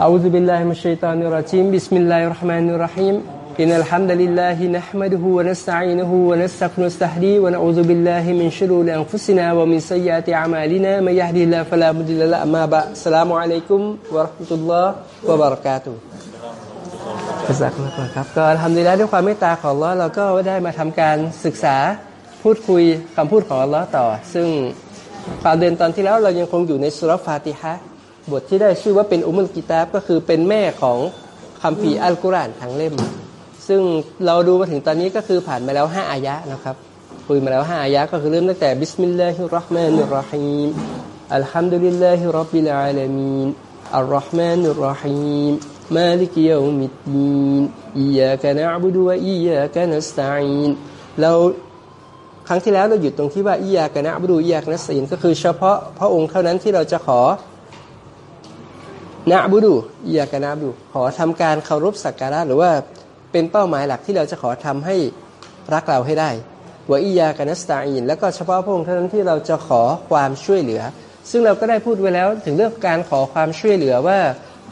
أعوذ بالله من الشيطان الرجيم بسم الله الرحمن الرحيم إن الحمد لله نحمده ونستعينه ونستغفره ونستهديه ونعوذ بالله من شرور أنفسنا ومن سيئات أعمالنا من يهده الله فلا مضل له أما بعد السلام عليكم ورحمة الله وبركاته สักครับก็ทำดีแล้วด้วยความเมตตาของอัลลอฮ์เราก็ได้มาทำการศึกษาพูดคุยคำพูดของอัลลอฮ์ต่อ ซึ่งความเดินตอนที่แล้วเรายังคงอยู่ในสุรฟาติฮะ บทที่ได้ชื่อว่าเป็นأم الكتابก็คือเป็นแม่ของคัมภีร์อัลกุรอานทั้งเล่ม ซึ่งเราดูมาถึงตอนนี้ก็คือผ่านมาแล้วห้าอายะนะครับคุยมาแล้วห้าอายะก็คือเริ่มตั้งแต่بسم الله الرحمن الرحيم الحمد لله رب العالمين الرحمن الرحيم مالك يوم الدين إياك نعبد وإياك نستعينเราครั้งที่แล้วเราหยุดตรงที่ว่าإياك نعبد وإياك نستعينก็คือเฉพาะพระองค์เท่านั้นที่เราจะขอ นะบุดูอียากนะบุดูขอทำการเคารพสักการะหรือว่าเป็นเป้าหมายหลักที่เราจะขอทำให้รักเราให้ได้ว่าอียากนะสตาอินแล้วก็เฉพาะพระองค์เท่านั้นที่เราจะขอความช่วยเหลือ ซึ่งเราก็ได้พูดไว้แล้วถึงเรื่องการขอความช่วยเหลือว่า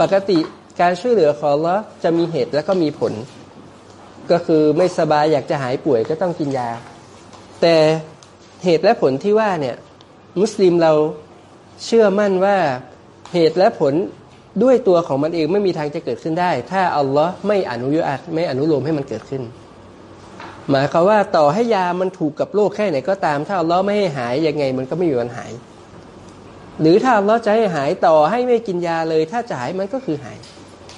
ปกติการช่วยเหลือของเราจะมีเหตุและก็มีผล ก็คือไม่สบายอยากจะหายป่วยก็ต้องกินยา แต่เหตุและผลที่ว่าเนี่ยมุสลิมเราเชื่อมั่นว่าเหตุและผล ด้วยตัวของมันเองไม่มีทางจะเกิดขึ้นได้ ถ้าอัลลอฮ์ไม่อนุญาตไม่อนุโลมให้มันเกิดขึ้น หมายความว่าต่อให้ยามันถูกกับโรคแค่ไหนก็ตาม ถ้าอัลลอฮ์ไม่ให้หายยังไงมันก็ไม่มีวันหาย หรือถ้าอัลลอฮ์จะให้หายต่อให้ไม่กินยาเลย ถ้าจะหายมันก็คือหาย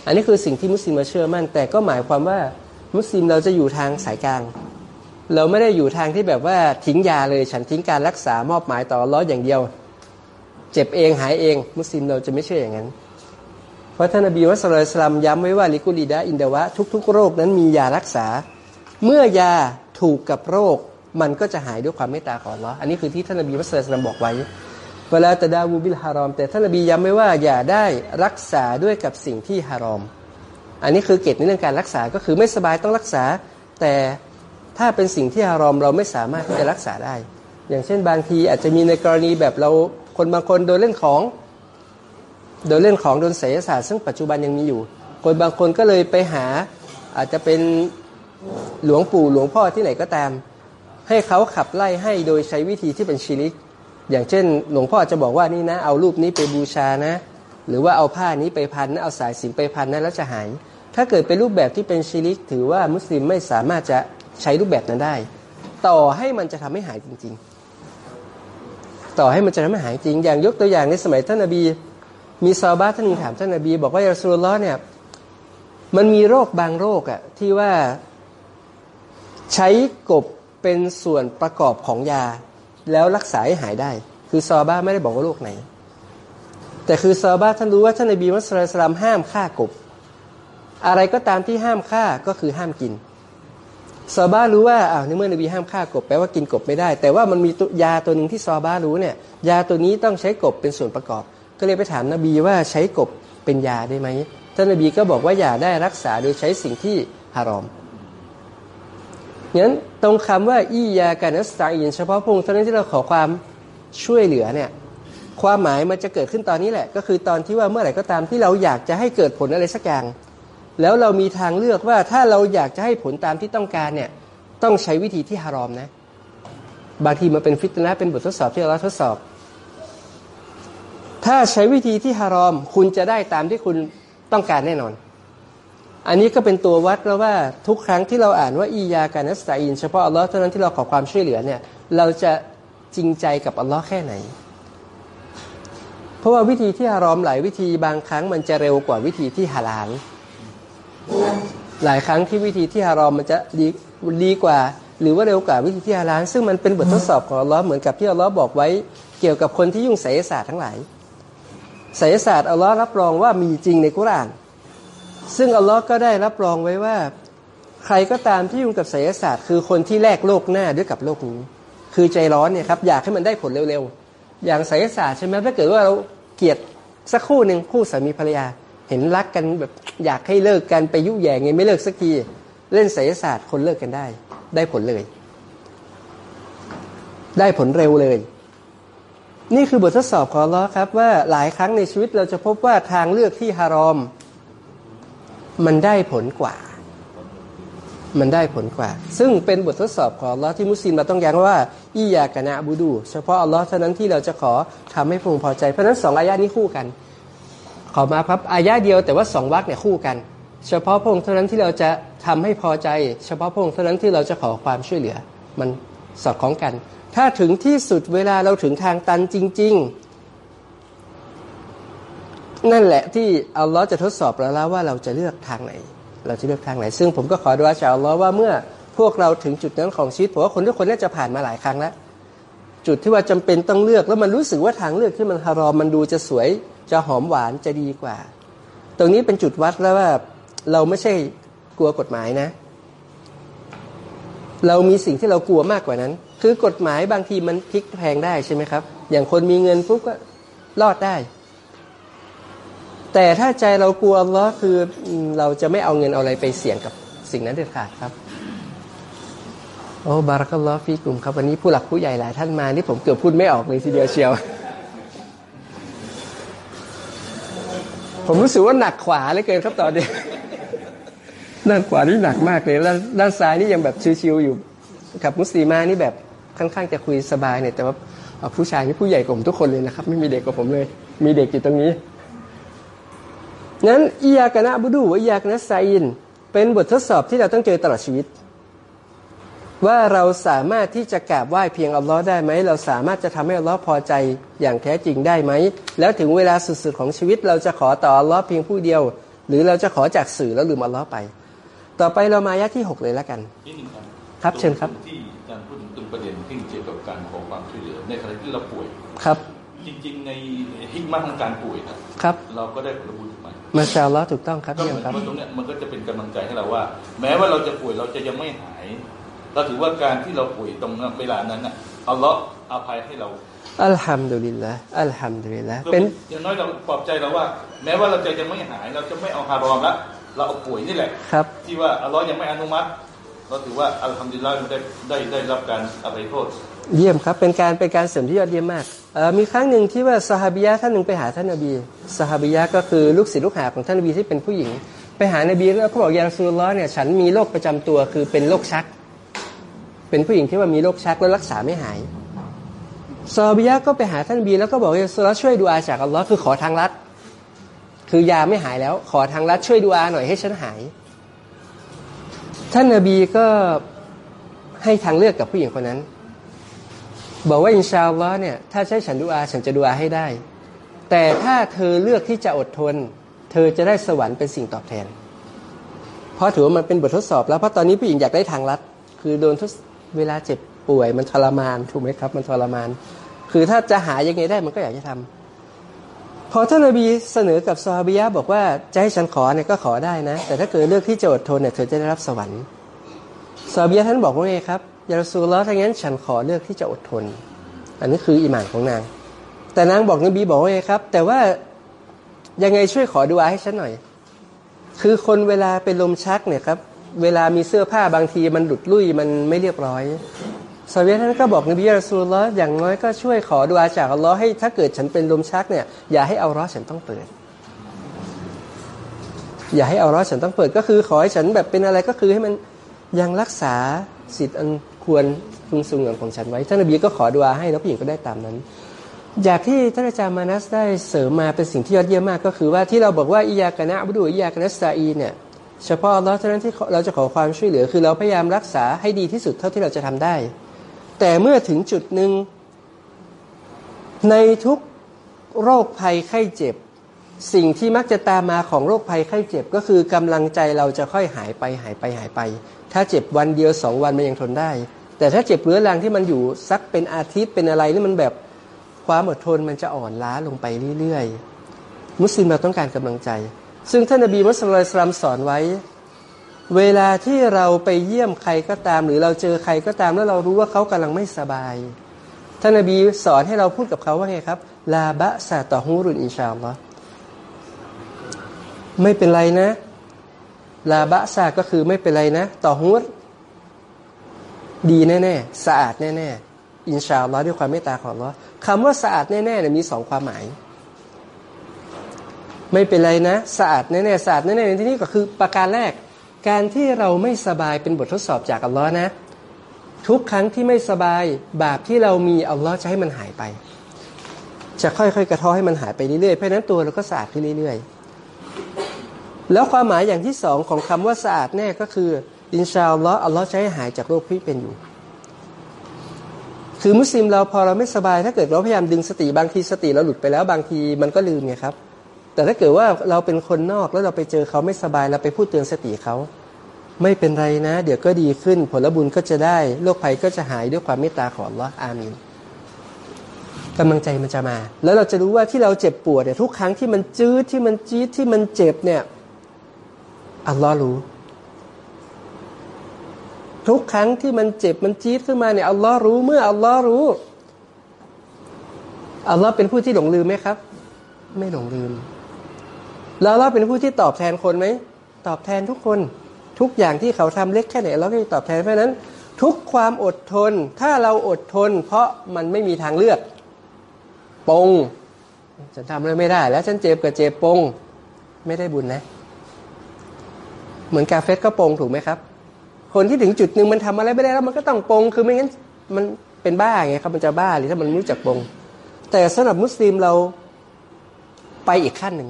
อันนี้คือสิ่งที่มุสลิมมาเชื่อมั่น แต่ก็หมายความว่ามุสลิมเราจะอยู่ทางสายกลาง เราไม่ได้อยู่ทางที่แบบว่าทิ้งยาเลยฉันทิ้งการรักษามอบหมายต่ออัลลอฮ์อย่างเดียว เจ็บเองหายเอง มุสลิมเราจะไม่เชื่ออย่างนั้น เพราะท่านนบีมุฮัมมัดย้ำไว้ว่าلكل داء دواءทุกๆ โรคนั้นมียารักษา เมื่อยาถูกกับโรค มันก็จะหายด้วยความเมตตาของอัลลอฮ์อันนี้คือที่ท่านนบีมุฮัมมัดบอกไว้ولا تداووا بالحرام แต่ท่านนบีย้ำไว้ว่าอย่าได้รักษาด้วยกับสิ่งที่ฮารอม อันนี้คือเกตในเรื่องการรักษาก็คือไม่สบายต้องรักษา แต่ถ้าเป็นสิ่งที่ฮารอมเราไม่สามารถที่จะรักษาได้ อย่างเช่นบางทีอาจจะมีในกรณีแบบเราคนบางคนโดนเล่นของ โดนเล่นของโดนเสยศาสตร์ซึ่งปัจจุบันยังมีอยู่ คนบางคนก็เลยไปหาอาจจะเป็นหลวงปู่หลวงพ่อที่ไหนก็ตาม ให้เขาขับไล่ให้โดยใช้วิธีที่เป็นชิริก อย่างเช่น หลวงพ่อจะบอกว่านี่นะ เอารูปนี้ไปบูชานะ หรือว่าเอาผ้านี้ไปพันนะเอาสายสิญไปพันนะแล้วจะหาย ถ้าเกิดเป็นรูปแบบที่เป็นชิริก ถือว่ามุสลิมไม่สามารถจะใช้รูปแบบนั้นได้ ต่อให้มันจะทำให้หายจริง ๆ ต่อให้มันจะทำให้หายจริง อย่างยกตัวอย่างในสมัยท่านนบี มีซาบะท่านนึงถามท่านนบี บอกว่ายาสุลลอเนี่ยมันมีโรคบางโรคอะที่ว่าใช้กบเป็นส่วนประกอบของยา แล้วรักษาให้หายได้ คือซอบ้าไม่ได้บอกว่าโรคไหน แต่คือซอบ้าท่านรู้ว่าท่านนบีมัสลิมห้ามฆ่ากบ อะไรก็ตามที่ห้ามฆ่าก็คือห้ามกินซอบ้ารู้ว่าอ้าวในเมื่อนบีห้ามฆ่ากบแปลว่ากินกบไม่ได้ แต่ว่ามันมียาตัวหนึ่งที่ซอบ้ารู้เนี่ยยาตัวนี้ต้องใช้กบเป็นส่วนประกอบ ก็เลยไปถามนบีว่าใช้กบเป็นยาได้ไหมท่านนบีก็บอกว่าอย่าได้รักษาโดยใช้สิ่งที่ฮารอมงั้นตรงคำว่าอียาการนัสตาอินเฉพาะพงเท่านั้นที่เราขอความช่วยเหลือเนี่ยความหมายมันจะเกิดขึ้นตอนนี้แหละ ก็คือตอนที่ว่าเมื่อไหร่ก็ตามที่เราอยากจะให้เกิดผลอะไรสักอย่าง แล้วเรามีทางเลือกว่าถ้าเราอยากจะให้ผลตามที่ต้องการเนี่ยต้องใช้วิธีที่ฮารอมนะ บางทีมันเป็นฟิตนะเป็นบททดสอบที่เราทดสอบ ถ้าใช้วิธีที่ฮารอม คุณจะได้ตามที่คุณต้องการแน่นอน อันนี้ก็เป็นตัววัดแล้วว่าทุกครั้งที่เราอ่านว่าอียาการนัสตาอินเฉพาะอัลลอฮ์เท่านั้นที่เราขอความช่วยเหลือเนี่ย เราจะจริงใจกับอัลลอฮ์แค่ไหน เพราะว่าวิธีที่ฮารอมหลายวิธีบางครั้งมันจะเร็วกว่าวิธีที่ฮาลาลหลายครั้งที่วิธีที่ฮารอมมันจะดีดีกว่า หรือว่าเร็วกว่าวิธีที่ฮาลาลซึ่งมันเป็นบททดสอบของอัลลอฮ์เหมือนกับที่อัลลอฮ์บอกไว้ เกี่ยวกับคนที่ยุ่งไสยศาสตร์ทั้งหลาย ไสยศาสตร์อัลลอฮ์รับรองว่ามีจริงในกุราน ซึ่งอัลลอฮ์ก็ได้รับรองไว้ว่า ใครก็ตามที่ยุ่งกับไสยศาสตร์ คือคนที่แลกโลกหน้าด้วยกับโลกนี้ คือใจร้อนเนี่ยครับอยากให้มันได้ผลเร็วๆ อย่างไสยศาสตร์ใช่ไหมถ้าเกิดว่าเราเกลียดสักคู่หนึ่งคู่สามีภรรยา เห็นรักกันแบบอยากให้เลิกกันไปยุ่ยแย่งไงไม่เลิกสักทีเล่นไสยศาสตร์คนเลิกกันได้ ได้ผลเลย ได้ผลเร็วเลย นี่คือบททดสอบของลอครับว่าหลายครั้งในชีวิตเราจะพบว่าทางเลือกที่ฮารอม มันได้ผลกว่า มันได้ผลกว่า ซึ่งเป็นบททดสอบของลอที่มุสลิมเราต้องย้ำว่าอียากะนะบูดู เฉพาะอัลลอฮ์เท่านั้นที่เราจะขอทำให้พงพอใจ เพราะฉะนั้นสองอายะนี้คู่กัน ขอมาครับอายะเดียวแต่ว่าสองวรรคเนี่ยคู่กัน เฉพาะพระองค์เท่านั้นที่เราจะทำให้พอใจ เฉพาะพระองค์เท่านั้นที่เราจะขอความช่วยเหลือ มันสอดคล้องกัน ถ้าถึงที่สุดเวลาเราถึงทางตันจริง ๆ นั่นแหละที่อัลลอฮ์จะทดสอบเราแล้วว่าเราจะเลือกทางไหน เราจะเลือกทางไหน ซึ่งผมก็ขอดูอาจากอัลลอฮ์ว่าเมื่อพวกเราถึงจุดนั้นของชีวิตผมว่าคนทุกคนน่าจะผ่านมาหลายครั้งแล้วจุดที่ว่าจำเป็นต้องเลือกแล้วมันรู้สึกว่าทางเลือกที่มันฮารอมมันดูจะสวยจะหอมหวานจะดีกว่า ตรงนี้เป็นจุดวัดแล้วว่าเราไม่ใช่กลัวกฎหมายนะ เรามีสิ่งที่เรากลัวมากกว่านั้น คือกฎหมายบางทีมันพลิกแพงได้ใช่ไหมครับ อย่างคนมีเงินปุ๊บก็รอดได้ แต่ถ้าใจเรากลัวอัลลอฮ์คือเราจะไม่เอาเงินเอาอะไรไปเสี่ยงกับสิ่งนั้นเด็ดขาดครับโอ้บารักัลลอฮ์ฟีกลุ่มครับวันนี้ผู้หลักผู้ใหญ่หลายท่านมานี่ผมเกือบพูดไม่ออกเลยทีเดียวเชียว ผมรู้สึกว่าหนักขวาเลยเกินครับตอนนี้ด้านขวานี่หนักมากเลยด้านด้านซ้ายนี่ยังแบบชิวๆอยู่ กับมุสลิมานี่แบบค่อนข้างจะคุยสบายเนี่ยแต่ว่าผู้ชายนี่ผู้ใหญ่กว่าผมทุกคนเลยนะครับ ไม่มีเด็กกว่าผมเลย มีเด็กอยู่ตรงนี้นั้นอียากนะบุดูอียากนะไซนเป็นบททดสอบที่เราต้องเจอตลอดชีวิต ว่าเราสามารถที่จะกราบไหว้เพียงอัลลอฮ์ได้ไหมเราสามารถจะทำให้อัลลอฮ์พอใจอย่างแท้จริงได้ไหมแล้วถึงเวลาสุดๆของชีวิต เราจะขอต่ออัลลอฮ์เพียงผู้เดียว หรือเราจะขอจากสื่อแล้วลืมอัลลอฮ์ไป ต่อไปเรามายะที่หกเลยแล้วกันนิดนึง ครับครับเชิญครับที่อาจารย์พูดถึงตรงประเด็นที่เกี่ยวกับการขอความช่วยเหลือในขณะที่เราป่วยครับจริงๆ ในฮิกมาของการป่วยนะครับ เราก็ได้ผลบุญถูกไหมมาชาอัลลอฮ์ถูกต้องครับก็เหเยี่ยมืมอนครับว่าตรงเนี้ยมันก็จะเป็นกำลังใจให้เราว่า แม้ว่าเราจะป่วยเราจะยังไม่หาย เราถือว่าการที่เราป่วยตรงเวลานั้นน่ะอัลลอฮ์อภัยให้เราอัลฮัมดุลิลละอัลฮัมดุลิลละพื่อเป็นอย่างน้อยเราปลอบใจเราว่า แม้ว่าเราจะยังไม่หาย เราจะไม่เอาฮารอมละเราเอาป่วยนี่แหละครับ ที่ว่าอัลลอฮ์ยังไม่อนุมัติ เราถือว่าอัลฮัมดุลิลลาห์ได้ได้ได้รับการอภัยโทษ เยี่ยมครับ เป็นการเป็นการเสริมที่ยอดเยี่ยมมากมีครั้งหนึ่งที่ว่าสหาบิยะท่านหนึ่งไปหาท่านนบีสหาบิยะก็คือลูกศิษย์ลูกหาของท่านนบีที่เป็นผู้หญิง ไปหานบีแล้วก็บอกยาสูลลอฮ์เนี่ยฉันมีโรคประจำตัวคือเป็นโรคชัก เป็นผู้หญิงที่ว่ามีโรคชักแล้วรักษาไม่หายซอฮาบิยะก็ไปหาท่านบีแล้วก็บอกยาสูลลอฮ์ช่วยดูอาจากอัลลอฮ์คือขอทางลัดคือยาไม่หายแล้ว ขอทางลัดช่วยดูอาหน่อยให้ฉันหาย ท่านนบีก็ให้ทางเลือกกับผู้หญิงคนนั้น บอกว่าอินชาอัลลอฮ์เนี่ยถ้าใช้ฉันดูอาฉันจะดูอาให้ได้ แต่ถ้าเธอเลือกที่จะอดทน เธอจะได้สวรรค์เป็นสิ่งตอบแทน เพราะถือว่ามันเป็นบททดสอบแล้วเพราะตอนนี้ผู้หญิงอยากได้ทางลัด คือโดนทดเวลาเจ็บป่วยมันทรมานถูกไหมครับ มันทรมาน คือถ้าจะหายังไงได้มันก็อยากจะทำพ อท่านนบีเสนอกับซอฮาบิยะบอกว่าจะให้ฉันขอเนี่ยก็ขอได้นะ แต่ถ้าเกิดเลือกที่จะอดทนเนี่ยเธอจะได้รับสวรรค์ซอฮาบิยะท่านบอกว่าไงครับยาสูลลอฮ์ถ้างั้นฉันขอเลือกที่จะอดทน อันนี้คืออิหมานของนาง แต่นางบอกนบีบอกว่าไงครับ แต่ว่ายังไงช่วยขอดูอาให้ฉันหน่อย คือคนเวลาเป็นลมชักเนี่ยครับเวลามีเสื้อผ้าบางทีมันหลุดลุ่ยมันไม่เรียบร้อย ซาเวียท่านก็บอกนบียารัสูลลอฮ์อย่างน้อยก็ช่วยขอดูอาจากอัลลอฮ์ให้ถ้าเกิดฉันเป็นลมชักเนี่ยอย่าให้เอาร้อฉันต้องเปิด อย่าให้เอาร้อฉันต้องเปิดก็คือขอให้ฉันแบบเป็นอะไรก็คือให้มันยังรักษาสิทธิ์อันควรพึงสูงเหงของฉันไว้ท่านนบีก็ขอดุอาให้แล้วผู้หญิงก็ได้ตามนั้น อยากที่ท่านอาจารย์มานัสได้เสริมมาเป็นสิ่งที่ยอดเยี่ยมมากก็คือว่าที่เราบอกว่าอิยากะนะบุดูอิยากนะสตาอีเนี่ยเฉพาะเราเท่านั้นที่เราจะขอความช่วยเหลือ คือเราพยายามรักษาให้ดีที่สุดเท่าที่เราจะทำได้ แต่เมื่อถึงจุดหนึ่ง ในทุกโรคภัยไข้เจ็บ สิ่งที่มักจะตามมาของโรคภัยไข้เจ็บ ก็คือกำลังใจเราจะค่อยหายไปหายไปหายไป ถ้าเจ็บวันเดียวสองวันมันยังทนได้ แต่ถ้าเจ็บเรื้อรังที่มันอยู่สักเป็นอาทิตย์เป็นอะไรนี่มันแบบความอดทนมันจะอ่อนล้าลงไปเรื่อยๆ มุสลิมเราต้องการกำลังใจ ซึ่งท่านนบีมุสลิมสลัมสอนไว้ เวลาที่เราไปเยี่ยมใครก็ตาม หรือเราเจอใครก็ตามแล้วเรารู้ว่าเขากำลังไม่สบาย ท่านนบีสอนให้เราพูดกับเขาว่าไงครับ ลาบะซาตอฮูรุนอินชาอัลลอฮ์ไม่เป็นไรนะ ลาบะซาก็คือไม่เป็นไรนะ ต่อฮุรดีแน่ๆสะอาดแน่ๆอินชาอัลลอฮ์ด้วยความเมตตาของอัลลอฮ์คำว่าสะอาดแน่ๆเนี่ยมีสองความหมาย ไม่เป็นไรนะ สะอาดแน่ๆสะอาดแน่ๆในที่นี้ก็คือประการแรก การที่เราไม่สบายเป็นบททดสอบจากอัลลอฮ์นะ ทุกครั้งที่ไม่สบายบาปที่เรามีอัลลอฮ์จะให้มันหายไป จะค่อยๆ กระท้อให้มันหายไปเรื่อยๆเพราะนั้นตัวเราก็สะอาดขึ้นเรื่อยๆ แล้วความหมายอย่างที่สองของคำว่าสะอาดแน่ก็คือ อินชาอัลลอฮ์อัลลอฮ์จะให้หายจากโรคที่เป็นอยู่ คือมุสลิมเราพอเราไม่สบายถ้าเกิดเราพยายามดึงสติบางทีสติเราหลุดไปแล้วบางทีมันก็ลืมไงครับ แต่ถ้าเกิดว่าเราเป็นคนนอกแล้วเราไปเจอเขาไม่สบายเราไปพูดเตือนสติเขา ไม่เป็นไรนะ เดี๋ยวก็ดีขึ้น ผลบุญก็จะได้โรคภัยก็จะหายด้วยความเมตตาของอัลลอฮ์อามีนกำลังใจมันจะมา แล้วเราจะรู้ว่าที่เราเจ็บปวดเนี่ยทุกครั้งที่มันจืดที่มันจี๊ดที่มันเจ็บเนี่ยอัลลอฮ์รู้ ทุกครั้งที่มันเจ็บมันจี๊ดขึ้นมาเนี่ยอัลลอฮ์รู้เมื่ออัลลอฮ์รู้อัลลอฮ์เป็นผู้ที่หลงลืมไหมครับ ไม่หลงลืม แล้วอัลลอฮ์เป็นผู้ที่ตอบแทนคนไหม ตอบแทนทุกคนทุกอย่างที่เขาทำเล็กแค่ไหนเราก็จะตอบแทนเพราะนั้น ทุกความอดทน ถ้าเราอดทน เพราะมันไม่มีทางเลือก ปงฉันทำอะไรไม่ได้ แล้วฉันเจ็บกับเจ็บปง ไม่ได้บุญนะ เหมือนกาเฟสก็ปงถูกไหมครับ คนที่ถึงจุดหนึ่งมันทำอะไรไม่ได้แล้วมันก็ต้องปง คือไม่งั้นมันเป็นบ้าไงครับมันจะบ้าหรือถ้ามันไม่รู้จักปง แต่สำหรับมุสลิมเราไปอีกขั้นหนึ่ง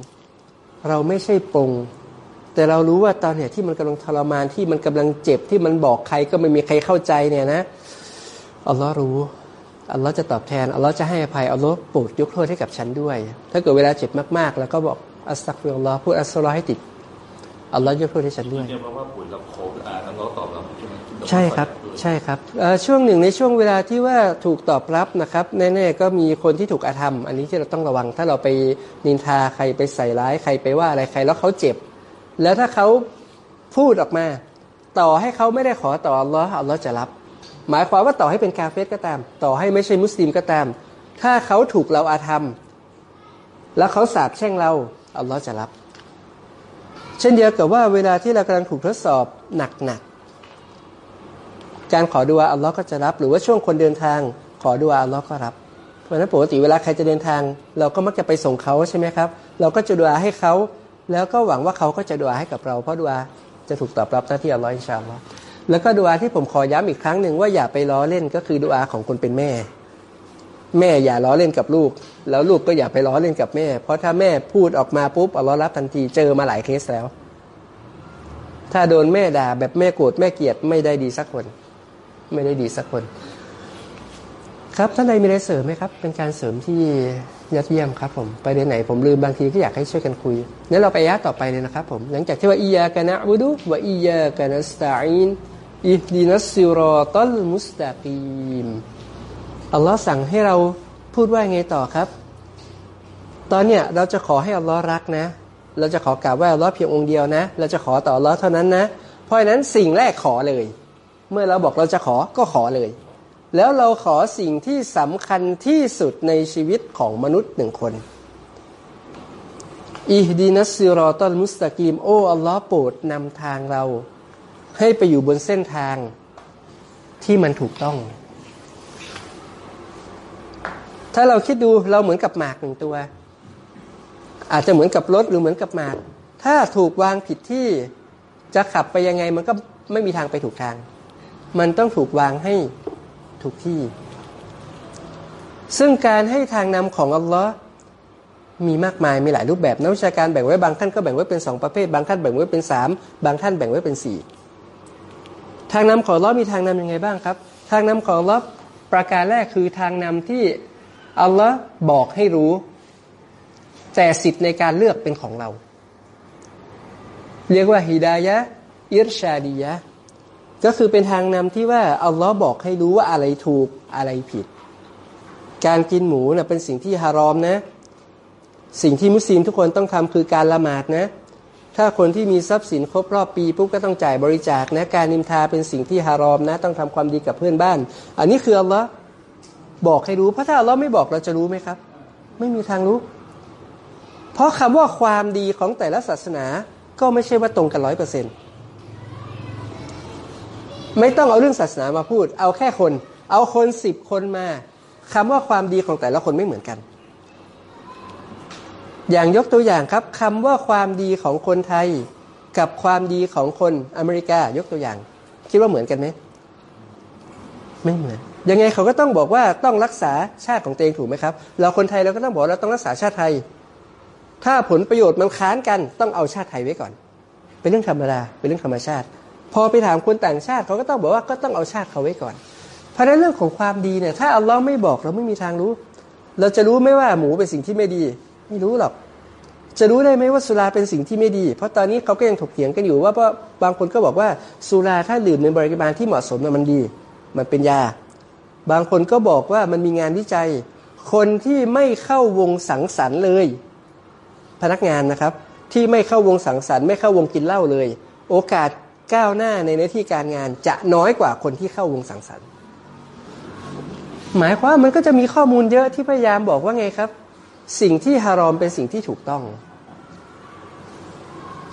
เราไม่ใช่ปง แต่เรารู้ว่าตอนเนี่ยที่มันกำลังทรมานที่มันกำลังเจ็บที่มันบอกใครก็ไม่มีใครเข้าใจเนี่ยนะอัลลอฮ์รู้อัลลอฮ์จะตอบแทนอัลลอฮ์จะให้อภัยอัลลอฮ์โปรดยกโทษให้กับฉันด้วย ถ้าเกิดเวลาเจ็บมากๆ แล้วก็บอกอัสตักฟิรุลลอฮ์พูดอัสลอฮ์ให้ติดอัลลอฮ์ยกโทษให้ฉันด้วยเนี่ยเพราะว่าป่วยเราโควิดอ่านแล้วเราตอบรับใช่ไหมใช่ครับ ใช่ครับช่วงหนึ่งในช่วงเวลาที่ว่าถูกตอบรับนะครับแน่ๆก็มีคนที่ถูกอาธรรม อันนี้ที่เราต้องระวัง ถ้าเราไปนินทาใครไปใส่ร้ายใครไปว่าอะไรใครแล้วเขาเจ็บ แล้วถ้าเขาพูดออกมา ต่อให้เขาไม่ได้ขอต่ออัลลอฮ์อัลลอฮ์จะรับ หมายความว่าต่อให้เป็นกาเฟสก็ตาม ต่อให้ไม่ใช่มุสลิมก็ตาม ถ้าเขาถูกเราอาธรรม แล้วเขาสาบแช่งเราอัลลอฮ์จะรับ เช่นเดียวกับว่าเวลาที่เรากำลังถูกทดสอบหนักๆ การขอดุอาอัลลอฮ์ก็จะรับ หรือว่าช่วงคนเดินทาง ขอดุอาอัลลอฮ์ก็รับ เพราะฉะนั้นปกติเวลาใครจะเดินทาง เราก็มักจะไปส่งเขาใช่ไหมครับ เราก็จะดุอาให้เขา แล้วก็หวังว่าเขาก็จะดุอาให้กับเรา เพราะดุอาจะถูกตอบรับหน้าที่อัลลอฮ์อินชาอัลลอฮ์แล้วก็ดุอาที่ผมขอย้ำอีกครั้งหนึ่งว่าอย่าไปล้อเล่นก็คือดุอาของคนเป็นแม่ แม่อย่าล้อเล่นกับลูก แล้วลูกก็อย่าไปล้อเล่นกับแม่ เพราะถ้าแม่พูดออกมาปุ๊บอัลลอฮ์รับทันทีเจอมาหลายเคสแล้ว ถ้าโดนแม่ด่าแบบแม่โกรธแม่เกลียดไม่ได้ดีสักคน ไม่ได้ดีสักคน ครับท่านใดมีอะไรเสริมไหมครับ เป็นการเสริมที่ยอดเยี่ยมครับผมไปเดือนไหนผมลืมบางทีก็อยากให้ช่วยกันคุยงั้นเราไปยะต่อไปเลยนะครับผมหลังจากที่ว่าอียากะนะบุดุวะอียากะนัสตาอินอิดินัสซิรอตัลมุสตากีมอัลลอฮ์สั่งให้เราพูดว่าไงต่อครับ ตอนเนี้ยเราจะขอให้อัลลอฮ์รักนะ เราจะขอกราบไหว้อัลลอฮ์เพียงองค์เดียวนะ เราจะขอต่ออัลลอฮ์เท่านั้นนะ เพราะฉะนั้นสิ่งแรกขอเลย เมื่อเราบอกเราจะขอก็ขอเลย แล้วเราขอสิ่งที่สำคัญที่สุดในชีวิตของมนุษย์หนึ่งคนอิฮดีนัสซิรอตัลมุสตะกีมโอ้อัลลอฮ์โปรดนำทางเรา ให้ไปอยู่บนเส้นทางที่มันถูกต้อง ถ้าเราคิดดูเราเหมือนกับหมากหนึ่งตัว อาจจะเหมือนกับรถหรือเหมือนกับหมาก ถ้าถูกวางผิดที่จะขับไปยังไงมันก็ไม่มีทางไปถูกทาง มันต้องถูกวางให้ถูกที่ ซึ่งการให้ทางนำของอัลลอฮ์มีมากมายมีหลายรูปแบบนักวิชาการแบ่งไว้บางท่านก็แบ่งไว้เป็นสองประเภท บางท่านแบ่งไว้เป็นสามบางท่านแบ่งไว้เป็นสี่ทางนำของอัลลอฮ์มีทางนำยังไงบ้างครับ ทางนำของอัลลอฮ์ประการแรกคือทางนำที่อัลลอฮ์บอกให้รู้ แต่สิทธิ์ในการเลือกเป็นของเรา เรียกว่าฮิดายะอิรชาดียะ ก็คือเป็นทางนำที่ว่าอัลลอฮ์บอกให้รู้ว่าอะไรถูกอะไรผิด การกินหมูนะ่ะเป็นสิ่งที่ฮารอมนะ สิ่งที่มุสลิมทุกคนต้องทำคือการละหมาดนะ ถ้าคนที่มีทรัพย์สินครบรอบปีปุ๊บก็ต้องจ่ายบริจาคนะการนิมทาเป็นสิ่งที่ฮารอมนะ ต้องทำความดีกับเพื่อนบ้าน อันนี้คืออัลลอฮ์บอกให้รู้เพราะถ้าอัลลอฮ์ไม่บอกเราจะรู้ไหมครับ ไม่มีทางรู้ เพราะคำว่าความดีของแต่ละศาสนาก็ไม่ใช่ว่าตรงกันร้อยเปอร์เซ็นต์ ไม่ต้องเอาเรื่องศาสนามาพูด เอาแค่คน เอาคนสิบคนมาคำว่าความดีของแต่ละคนไม่เหมือนกัน อย่างยกตัวอย่างครับคำว่าความดีของคนไทย กับความดีของคนอเมริกายกตัวอย่าง คิดว่าเหมือนกันไหมไม่เหมือนยังไงเขาก็ต้องบอกว่าต้องรักษาชาติของตัวเองถูกไหมครับ เราคนไทยเราก็ต้องบอกเราต้องรักษาชาติไทย ถ้าผลประโยชน์มันค้านกัน ต้องเอาชาติไทยไว้ก่อน เป็นเรื่องธรรมดาเป็นเรื่องธรรมชาติ พอไปถามคนต่างชาติเขาก็ต้องบอกว่าก็ต้องเอาชาติเขาไว้ก่อน เพราะฉะนั้นเรื่องของความดีเนี่ยถ้าอัลลอฮ์ไม่บอกเราไม่มีทางรู้ เราจะรู้ไหมว่าหมูเป็นสิ่งที่ไม่ดี ไม่รู้หรอก จะรู้ได้ไหมว่าสุราเป็นสิ่งที่ไม่ดี เพราะตอนนี้เขาก็ยังถกเถียงกันอยู่ว่าเพราะบางคนก็บอกว่าสุราถ้าดื่มในบริบาลที่เหมาะสมมันดี มันเป็นยา บางคนก็บอกว่ามันมีงานวิจัย คนที่ไม่เข้าวงสังสรรค์เลย พนักงานนะครับที่ไม่เข้าวงสังสรรค์ไม่เข้าวงกินเหล้าเลย โอกาส ก้าวหน้าในหน้าที่การงานจะน้อยกว่าคนที่เข้าวงสังสรรค์หมายความมันก็จะมีข้อมูลเยอะที่พยายามบอกว่าไงครับ สิ่งที่ฮารอมเป็นสิ่งที่ถูกต้อง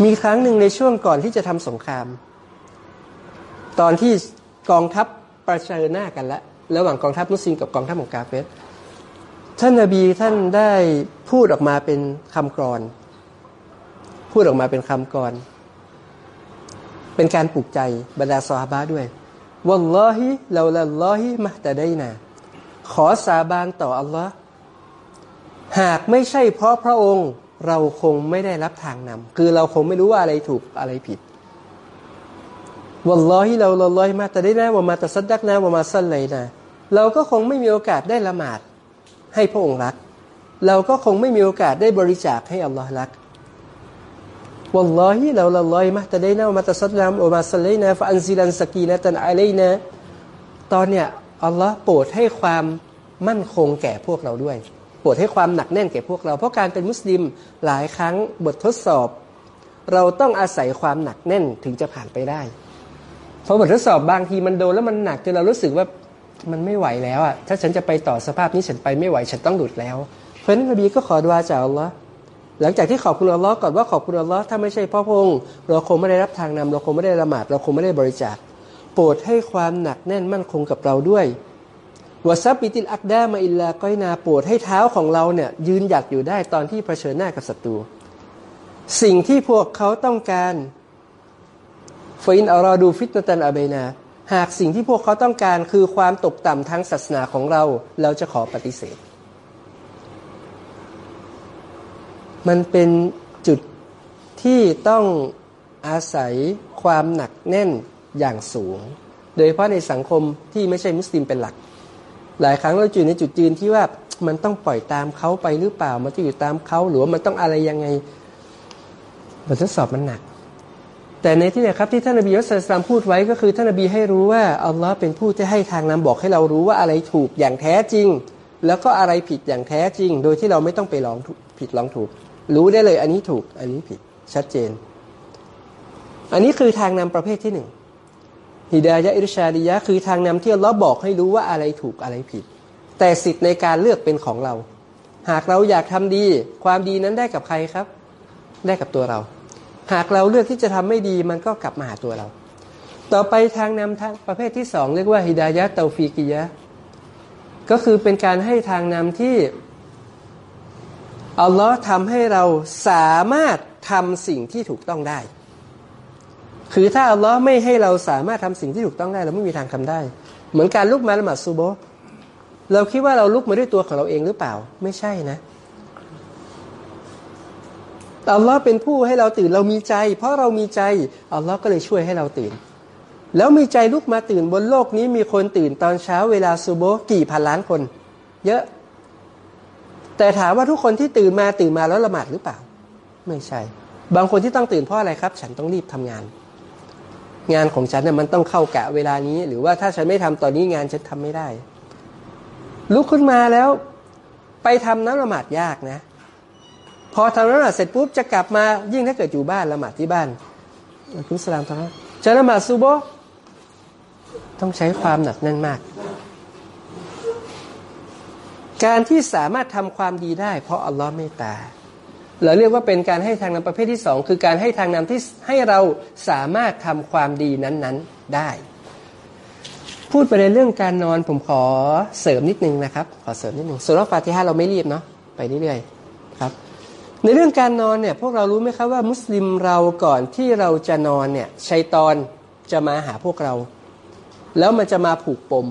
มีครั้งหนึ่งในช่วงก่อนที่จะทำสงคราม ตอนที่กองทัพประชิญหน้ากันแล้วระหว่างกองทัพมุสลิมกับกองทัพของกาเฟสท่านนบีท่านได้พูดออกมาเป็นคำกรอน พูดออกมาเป็นคำกรอน เป็นการปลุกใจบรรดาซาบะด้วยวัลลอฮิลาลัลอฮิมะตะได้นาขอสาบานต่ออัลลอฮ์หากไม่ใช่เพราะพระองค์เราคงไม่ได้รับทางนำคือเราคงไม่รู้ว่าอะไรถูกอะไรผิดวัลลอฮิเราละลอฮิมาแตะได้นะว่ามาตะซัดดักนะว่ามาสั้นเลยนะเราก็คงไม่มีโอกาสได้ละหมาดให้พระองค์รัก เราก็คงไม่มีโอกาสได้บริจาคให้อัลลอฮ์รัก วัลลอฮิเราลลอฮิมาตะได้นะมาตะซัดดักว่ามาสั้นเลยนะฟะอันซิลันสกีนะตันอะเลนะตอนเนี้ยอัลลอฮ์โปรดให้ความมั่นคงแก่พวกเราด้วย โปรดให้ความหนักแน่นแก่พวกเรา เพราะการเป็นมุสลิมหลายครั้งบททดสอบ เราต้องอาศัยความหนักแน่นถึงจะผ่านไปได้ เพราะบททดสอบบางทีมันโดนแล้วมันหนักจนเรารู้สึกว่ามันไม่ไหวแล้วอะถ้าฉันจะไปต่อสภาพนี้ฉันไปไม่ไหวฉันต้องหลุดแล้ว เพราะนั้นนบีก็ขอดวาจากอัลลอฮ์ หลังจากที่ขอบคุณอัลลอฮ์ก่อนว่าขอบคุณอัลลอฮ์ถ้าไม่ใช่พ่อพง์เราคงไม่ได้รับทางนำเราคงไม่ได้ละหมาดเราคงไม่ได้บริจาคโปรดให้ความหนักแน่นมั่นคงกับเราด้วยوثبت الأقدام إن لاقيناโปรดให้เท้าของเราเนี่ยยืนหยัดอยู่ได้ตอนที่เผชิญหน้ากับศัตรูสิ่งที่พวกเขาต้องการإن أرادوا فتنة أبينا หากสิ่งที่พวกเขาต้องการคือความตกต่ำทางศาสนาของเรา เราจะขอปฏิเสธ มันเป็นจุดที่ต้องอาศัยความหนักแน่นอย่างสูง โดยเฉพาะในสังคมที่ไม่ใช่มุสลิมเป็นหลัก หลายครั้งเราอยู่ในจุดยืนที่ว่ามันต้องปล่อยตามเขาไปหรือเปล่า มันจะอยู่ตามเขาหรือว่ามันต้องอะไรยังไงบททดสอบมันหนัก แต่ในที่นี้ครับที่ท่านนบีอัสลามพูดไว้ก็คือท่านนบีให้รู้ว่าอัลลอฮ์เป็นผู้ที่ให้ทางนำบอกให้เรารู้ว่าอะไรถูกอย่างแท้จริง แล้วก็อะไรผิดอย่างแท้จริง โดยที่เราไม่ต้องไปลองผิดลองถูก รู้ได้เลยอันนี้ถูกอันนี้ผิดชัดเจน อันนี้คือทางนำประเภทที่หนึ่งฮิดายะอิรชาดียะคือทางนำที่อัลลอฮ์บอกให้รู้ว่าอะไรถูกอะไรผิด แต่สิทธิ์ในการเลือกเป็นของเรา หากเราอยากทำดี ความดีนั้นได้กับใครครับ ได้กับตัวเรา หากเราเลือกที่จะทำไม่ดีมันก็กลับมาหาตัวเรา ต่อไปทางนำทางประเภทที่สองเรียกว่าฮิดายะเตาฟีกิยะก็คือเป็นการให้ทางนำที่ อัลลอฮ์ทำให้เราสามารถทำสิ่งที่ถูกต้องได้ คือถ้าอัลลอฮ์ไม่ให้เราสามารถทำสิ่งที่ถูกต้องได้ เราไม่มีทางทำได้ เหมือนการลุกมาละหมาดซูโบเราคิดว่าเราลุกมาด้วยตัวของเราเองหรือเปล่า ไม่ใช่นะอัลลอฮ์เป็นผู้ให้เราตื่นเรามีใจ เพราะเรามีใจอัลลอฮ์ก็เลยช่วยให้เราตื่น แล้วมีใจลุกมาตื่นบนโลกนี้มีคนตื่นตอนเช้าเวลาซูโบกี่พันล้านคน เยอะ แต่ถามว่าทุกคนที่ตื่นมาตื่นมาแล้วละหมาดหรือเปล่า ไม่ใช่ บางคนที่ต้องตื่นเพราะอะไรครับ ฉันต้องรีบทำงาน งานของฉันเนี่ยมันต้องเข้ากะเวลานี้ หรือว่าถ้าฉันไม่ทำตอนนี้งานฉันทำไม่ได้ ลุกขึ้นมาแล้ว ไปทำน้ำละหมาดยากนะ พอทำละหมาดเสร็จปุ๊บจะกลับมายิ่งถ้าเกิดอยู่บ้านละหมาดที่บ้านคุณสลามตอนนั้นจะละหมาดซูโบต้องใช้ความหนักแน่นมาก การที่สามารถทำความดีได้ เพราะอัลลอฮ์เมตตาเราเรียกว่าเป็นการให้ทางนำประเภทที่สองคือการให้ทางนำที่ให้เราสามารถทำความดีนั้นๆได้ พูดไประเด็นเรื่องการนอนผมขอเสริมนิดนึงนะครับ ขอเสริมนิดนึงสุรฟาติฮะเราไม่รีบเนาะไปเรื่อยๆครับ ในเรื่องการนอนเนี่ยพวกเรารู้ไหมครับว่ามุสลิมเราก่อนที่เราจะนอนเนี่ยชัยตอนจะมาหาพวกเรา แล้วมันจะมาผูกปม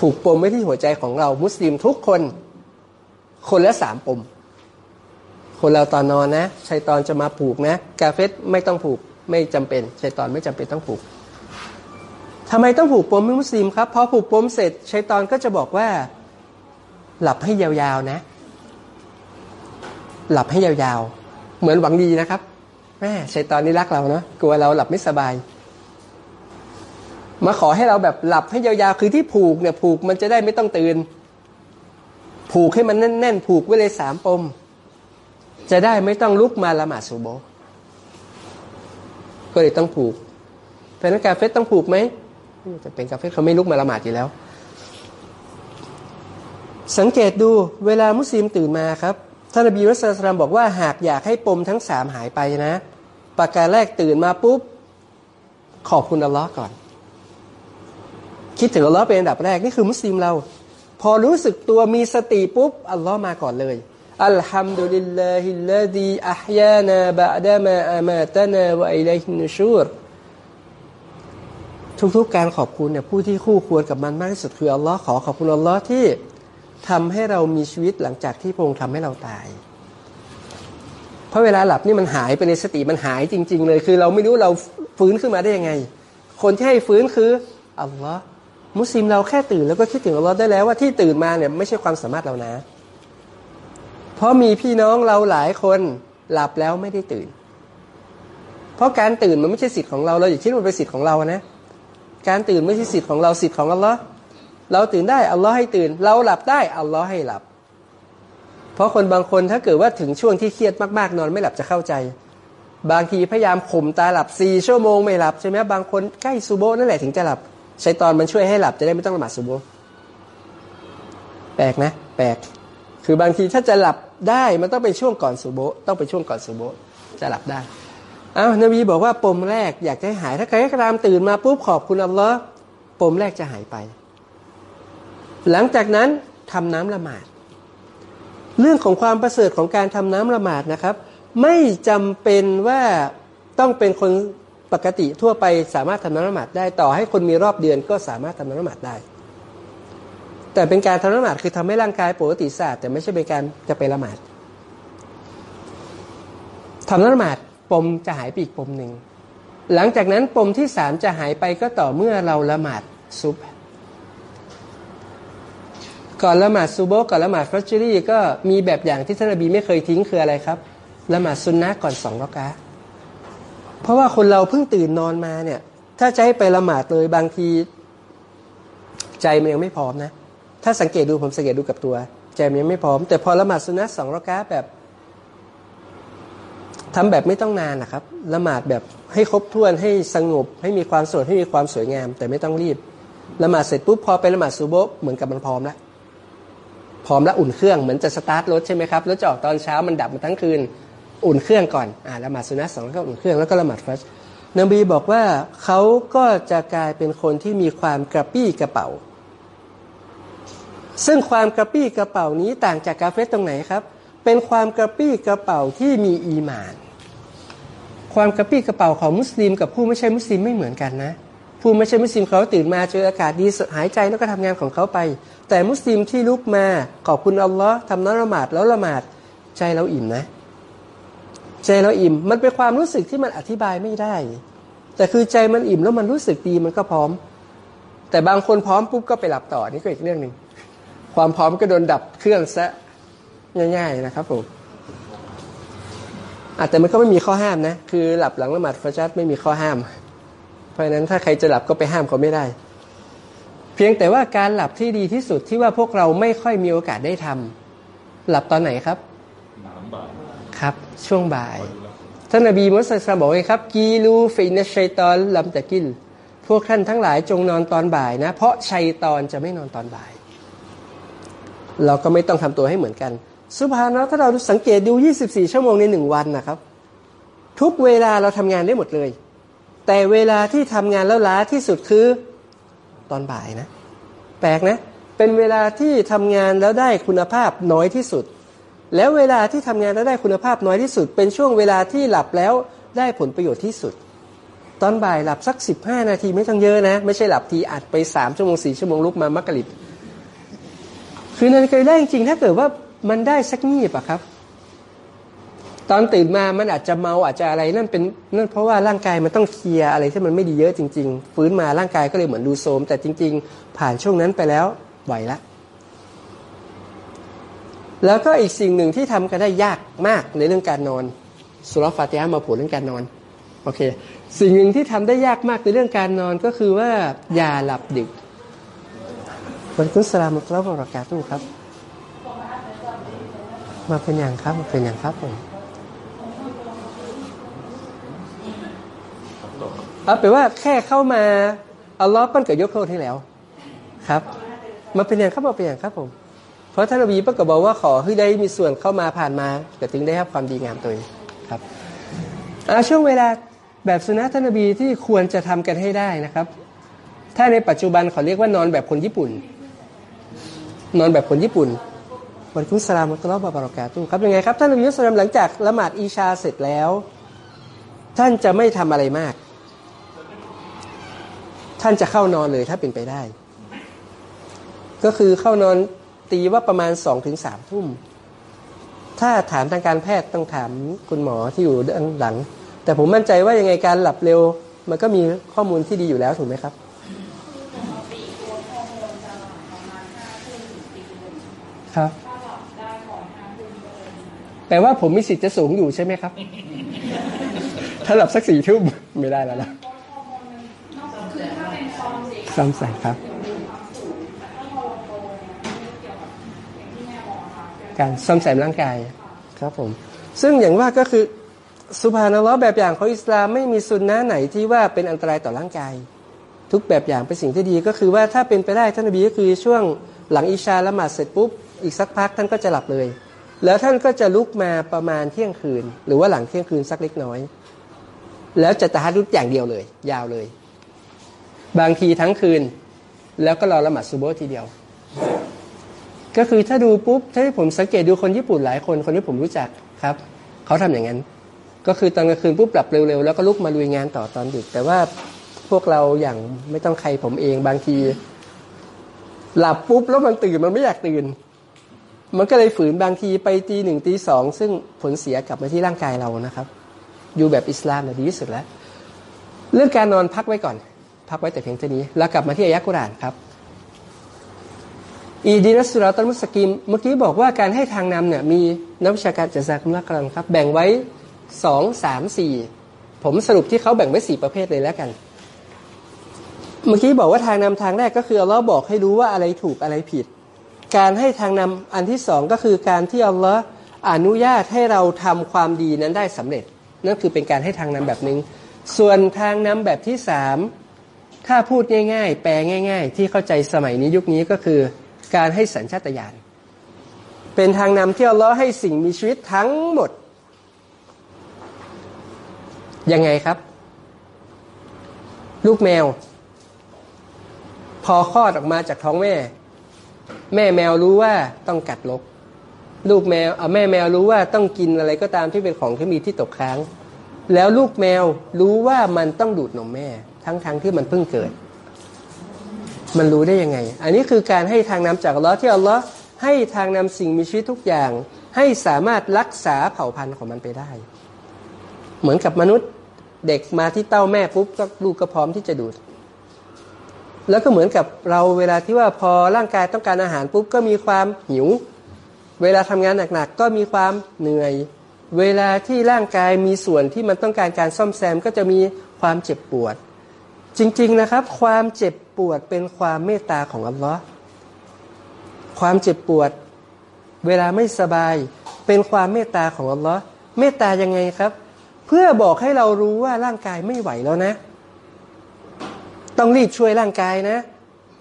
ผูกปมไว้ที่หัวใจของเรามุสลิมทุกคน คนละสามปม คนเราตอนนอนนะชัยตอนจะมาผูกนะ กาเฟสไม่ต้องผูกไม่จำเป็นชัยตอนไม่จำเป็นต้องผูกทำไมต้องผูกปมมุสลิมครับพอผูกปมเสร็จชัยตอนก็จะบอกว่า หลับให้ยาวๆนะ หลับให้ยาวๆ เหมือนหวังดีนะครับแม่ชัยตอนนี้รักเราเนาะกลัวเราหลับไม่สบาย มาขอให้เราแบบหลับให้ยาวๆ คือที่ผูกเนี่ยผูกมันจะได้ไม่ต้องตื่น ผูกให้มันแน่นๆ ผูกไว้เลยสามปม จะได้ไม่ต้องลุกมาละหมาดซูโบ ก็เลยต้องผูกเพราะนั้นกาเฟสต้องผูกไหมจะเป็นกาเฟสเขาไม่ลุกมาละหมาดอยู่แล้ว สังเกตดูเวลามุสลิมตื่นมาครับท่านอบีรัสลามบอกว่าหากอยากให้ปมทั้งสามหายไปนะ ประการแรกตื่นมาปุ๊บ ขอบคุณอัลลอฮ์ก่อน คิดถึงอัลลอฮ์เป็นอันดับแรกนี่คือมุสลิมเรา พอรู้สึกตัวมีสติปุ๊บอัลลอฮ์มาก่อนเลยอัลฮัมดุลิลลาฮิลลาดีอัฮยานาบะดามาอามาตนาวะอิลัยฮินุชูรทุกๆการขอบคุณเนี่ยผู้ที่คู่ควรกับมันมากที่สุดคืออัลลอฮ์ขอขอบคุณอัลลอฮ์ที่ทำให้เรามีชีวิตหลังจากที่พระองค์ทำให้เราตาย เพราะเวลาหลับนี่มันหายไปในสติมันหายจริง ๆ เลย คือเราไม่รู้เราฟื้นขึ้นมาได้ยังไง คนที่ให้ฟื้นคืออัลลอฮ์ มุสลิมเราแค่ตื่นแล้วก็คิดถึงอัลลอฮ์ได้แล้วว่าที่ตื่นมาเนี่ยไม่ใช่ความสามารถเรานะ เพราะมีพี่น้องเราหลายคนหลับแล้วไม่ได้ตื่น เพราะการตื่นมันไม่ใช่สิทธิ์ของเราเราอย่าคิดว่าเป็นสิทธิ์ของเรานะ การตื่นไม่ใช่สิทธิ์ของเราสิทธิ์ของอัลลอฮ์เราตื่นได้อัลลอฮ์ให้ตื่น เราหลับได้อัลลอฮ์ให้หลับ เพราะคนบางคนถ้าเกิดว่าถึงช่วงที่เครียดมากๆ นอนไม่หลับจะเข้าใจ บางทีพยายามข่มตาหลับสี่ชั่วโมงไม่หลับใช่ไหมบางคนใกล้ซูโบนั่นแหละถึงจะหลับ ใช้ตอนมันช่วยให้หลับจะได้ไม่ต้องละหมาดซูโบแปลกนะ แปลก คือบางทีถ้าจะหลับได้มันต้องเป็นช่วงก่อนซูโบต้องเป็นช่วงก่อนซูโบจะหลับได้อ้าวนบีบอกว่าปมแรกอยากให้หายถ้าใครก็ตามตื่นมาปุ๊บขอบคุณอัลลอฮ์ปมแรกจะหายไป หลังจากนั้นทำน้ำละหมาด เรื่องของความประเสริฐของการทำน้ำละหมาดนะครับ ไม่จำเป็นว่าต้องเป็นคน ปกติทั่วไปสามารถทำน้ำละหมาดได้ต่อให้คนมีรอบเดือนก็สามารถทำน้ำละหมาดได้ แต่เป็นการทำน้ำละหมาดคือทำให้ร่างกายปกติสะอาดแต่ไม่ใช่เป็นการจะไปละหมาดทำน้ำละหมาดปมจะหายไปอีกปมหนึ่งหลังจากนั้นปมที่สามจะหายไปก็ต่อเมื่อเราละหมาดซุบก่อนละหมาดซูโบก่อนละหมาดฟัจจรีก็มีแบบอย่างที่ท่านอบีไม่เคยทิ้งคืออะไรครับละหมาดซุนนะก่อนสองรอกะ เพราะว่าคนเราเพิ่งตื่นนอนมาเนี่ย ถ้าจะให้ไปละหมาดเลยบางที ใจมันยังไม่พร้อมนะ ถ้าสังเกตดูผมสังเกตดูกับตัว ใจมันยังไม่พร้อม แต่พอละหมาดซุนนะสองรอกะแบบทำแบบไม่ต้องนานนะครับ ละหมาดแบบให้ครบถ้วนให้สงบ ให้มีความสดให้มีความสวยงาม แต่ไม่ต้องรีบละหมาดเสร็จปุ๊บพอไปละหมาดซูโบเหมือนกับมันพร้อมแล้วพร้อมแล้วอุ่นเครื่องเหมือนจะสตาร์ทรถใช่ไหมครับรถจะออกตอนเช้ามันดับมาทั้งคืน อุ่นเครื่องก่อนอ่าละหมาดสุนัตสองแล้วก็อุ่นเครื่องแล้วก็ละหมาดฟัชนบีบอกว่าเขาก็จะกลายเป็นคนที่มีความกระปี้กระเป๋า ซึ่งความกระปี้กระเป๋านี้ต่างจากกาเฟสตรงไหนครับ เป็นความกระปี้กระเป๋าที่มีอีมาน ความกระปี้กระเป๋าของมุสลิม กับผู้ไม่ใช่มุสลิมไม่เหมือนกันนะผู้ไม่ใช่มุสลิมเขาตื่นมาเจออากาศดีหายใจแล้วก็ทำงานของเขาไป แต่มุสลิมที่ลุกมาขอบคุณอัลลอฮ์ทำน้ำละหมาดแล้วละหมาดใจเราอิ่มนะ ใจเราอิ่ม มันเป็นความรู้สึกที่มันอธิบายไม่ได้ แต่คือใจมันอิ่มแล้วมันรู้สึกดีมันก็พร้อม แต่บางคนพร้อมปุ๊บก็ไปหลับต่อนี่ก็อีกเรื่องหนึ่งความพร้อมก็โดนดับเครื่องซะง่าย ๆนะครับผมอาจจะมันก็ไม่มีข้อห้ามนะ คือหลับหลังละหมาดฟาจัดไม่มีข้อห้าม เพราะฉะนั้นถ้าใครจะหลับก็ไปห้ามเขาไม่ได้ เพียงแต่ว่าการหลับที่ดีที่สุดที่ว่าพวกเราไม่ค่อยมีโอกาสได้ทำหลับตอนไหนครับ ครับ ช่วงบ่ายท่านนบีมุสลิมบอกไว้ครับกีลูฟินชัยตอนลำตะกินพวกท่านทั้งหลายจงนอนตอนบ่ายนะ เพราะชัยตอนจะไม่นอนตอนบ่าย เราก็ไม่ต้องทำตัวให้เหมือนกัน สุภานะถ้าเราสังเกตดู 24 ชั่วโมงในหนึ่งวันนะครับ ทุกเวลาเราทำงานได้หมดเลย แต่เวลาที่ทำงานแล้วล้าที่สุดคือตอนบ่ายนะ แปลกนะ เป็นเวลาที่ทำงานแล้วได้คุณภาพน้อยที่สุด แล้วเวลาที่ทำงานแล้วได้คุณภาพน้อยที่สุด เป็นช่วงเวลาที่หลับแล้วได้ผลประโยชน์ที่สุด ตอนบ่ายหลับสัก 15 นาทีไม่ต้องเยอะนะ ไม่ใช่หลับทีอัดไป 3 ชั่วโมง 4 ชั่วโมงลุกมามักกะลิบคือนาฬิกาได้จริงๆถ้าเกิดว่ามันได้สักงีบอะครับ ตอนตื่นมามันอาจจะเมาอาจจะอะไรนั่นเป็นนั่นเพราะว่าร่างกายมันต้องเคลียร์อะไรที่มันไม่ดีเยอะจริง ๆ ฟื้นมาร่างกายก็เลยเหมือนดูโทมแต่จริง ๆ ผ่านช่วงนั้นไปแล้วไหวละ แล้วก็อีกสิ่งหนึ่งที่ทำกันได้ยากมากในเรื่องการนอนสุรฟาติฮะมาพูดเรื่องการนอนโอเคสิ่งหนึ่งที่ทำได้ยากมากในเรื่องการนอนก็คือว่าอย่าหลับดึกวันคุณสลามุตลาบรากาตุครับ มาเป็นอย่างครับมาเป็นอย่างครับผมเอาแปลว่าแค่เข้ามาอัลลอฮ์ปั้นกับยกโทษให้แล้ว ครับ มาเป็นอย่างครับมาเป็นอย่างครับผม เพราะท่านอบีปั้นก็บอกว่าขอให้ได้มีส่วนเข้ามาผ่านมาแต่ถึงได้รับความดีงามตัวเองครับช่วงเวลาแบบสุนัขท่านอบีที่ควรจะทำกันให้ได้นะครับ ถ้าในปัจจุบันเขาเรียกว่านอนแบบคนญี่ปุ่น นอนแบบคนญี่ปุ่นวันคุสลามุตลอบบาบารอกาตุครับยังไงครับท่านอบีมุสลามหลังจากละหมาดอีชาเสร็จแล้ว ท่านจะไม่ทำอะไรมาก ท่านจะเข้านอนเลยถ้าเป็นไปได้ ก็คือเข้านอน ตีว่าประมาณสองถึงสามทุ่ม ถ้าถามทางการแพทย์ต้องถามคุณหมอที่อยู่ด้านหลัง แต่ผมมั่นใจว่ายังไงการหลับเร็ว มันก็มีข้อมูลที่ดีอยู่แล้วถูกไหมครับครับแปลว่าผมมีสิทธิ์จะสูงอยู่ใช่ไหมครับ ถ้าหลับสักสี่ทุ่มไม่ได้แล้วล่ะซ้ำใส่ครับ การซ่อมแซมร่างกายครับผม ซึ่งอย่างว่าก็คือสุภานัลลอฮ์แบบอย่างของอิสลามไม่มีสุนนะไหนที่ว่าเป็นอันตรายต่อร่างกาย ทุกแบบอย่างเป็นสิ่งที่ดีก็คือว่าถ้าเป็นไปได้ท่านนบีก็คือช่วงหลังอิชาละหมาดเสร็จปุ๊บอีกสักพักท่านก็จะหลับเลย แล้วท่านก็จะลุกมาประมาณเที่ยงคืน หรือว่าหลังเที่ยงคืนสักเล็กน้อย แล้วจะตะฮัดรุดอย่างเดียวเลย ยาวเลย บางทีทั้งคืน แล้วก็รอละหมาดซูโบทีเดียว ก็คือถ้าดูปุ๊บถ้าผมสังเกตดูคนญี่ปุ่นหลายคนคนที่ผมรู้จักครับเขาทำอย่างนั้น ก็คือตอนกลางคืนปุ๊บหลับเร็วๆ แล้วก็ลุกมาลุยงานต่อตอนดึก แต่ว่าพวกเราอย่างไม่ต้องใครผมเองบางที หลับปุ๊บแล้วมันตื่นมันไม่อยากตื่น มันก็เลยฝืนบางทีไปตีหนึ่งตีสองซึ่งผลเสียกลับมาที่ร่างกายเรานะครับ อยู่แบบอิสลามนะดีที่สุดแล้ว เรื่องการนอนพักไว้ก่อน พักไว้แต่เพียงเท่านี้แล้วกลับมาที่อายะกุรานครับ อีดีนัสสุราตันมุสกิม เมื่อกี้บอกว่าการให้ทางนำเนี่ยมีนักวิชาการจัดสรรคุณลักษณ์ครับ แบ่งไว้สองสามสี่ผมสรุปที่เขาแบ่งไว้สี่ประเภทเลยแล้วกัน เมื่อกี้บอกว่าทางนำทางแรกก็คืออัลลอฮ์บอกให้รู้ว่าอะไรถูกอะไรผิด การให้ทางนำอันที่สองก็คือการที่อัลลอฮ์อนุญาตให้เราทำความดีนั้นได้สำเร็จ นั่นคือเป็นการให้ทางนำแบบหนึง่งส่วนทางนำแบบที่สามถ้าพูดง่าย ๆ แปลง่าย ๆ ที่เข้าใจสมัยนี้ยุคนี้ก็คือ การให้สัญชาตญาณเป็นทางนำที่อัลลอฮ์ให้สิ่งมีชีวิตทั้งหมด ยังไงครับ ลูกแมว พอคลอดออกมาจากท้องแม่ แม่แมวรู้ว่าต้องกัดลก ลูกแมวเอาแม่แมวรู้ว่าต้องกินอะไรก็ตามที่เป็นของที่มีที่ตกค้าง แล้วลูกแมวรู้ว่ามันต้องดูดนมแม่ ทั้งๆทที่มันเพิ่งเกิด มันรู้ได้ยังไง อันนี้คือการให้ทางนำจากอัลลอฮ์ที่อัลลอฮ์ให้ทางนำสิ่งมีชีวิตทุกอย่าง ให้สามารถรักษาเผ่าพันธุ์ของมันไปได้ เหมือนกับมนุษย์เด็กมาที่เต้าแม่ปุ๊บก็ลูกก็พร้อมที่จะดูด แล้วก็เหมือนกับเราเวลาที่ว่าพอร่างกายต้องการอาหารปุ๊บก็มีความหิว เวลาทำงานหนักๆก็มีความเหนื่อย เวลาที่ร่างกายมีส่วนที่มันต้องการการซ่อมแซมก็จะมีความเจ็บปวด จริง ๆนะครับ ความเจ็บ ปวดเป็นความเมตตาของอัลลอฮ์ความเจ็บปวด เวลาไม่สบายเป็นความเมตตาของอัลลอฮ์เมตตายังไงครับ เพื่อบอกให้เรารู้ว่าร่างกายไม่ไหวแล้วนะ ต้องรีบช่วยร่างกายนะ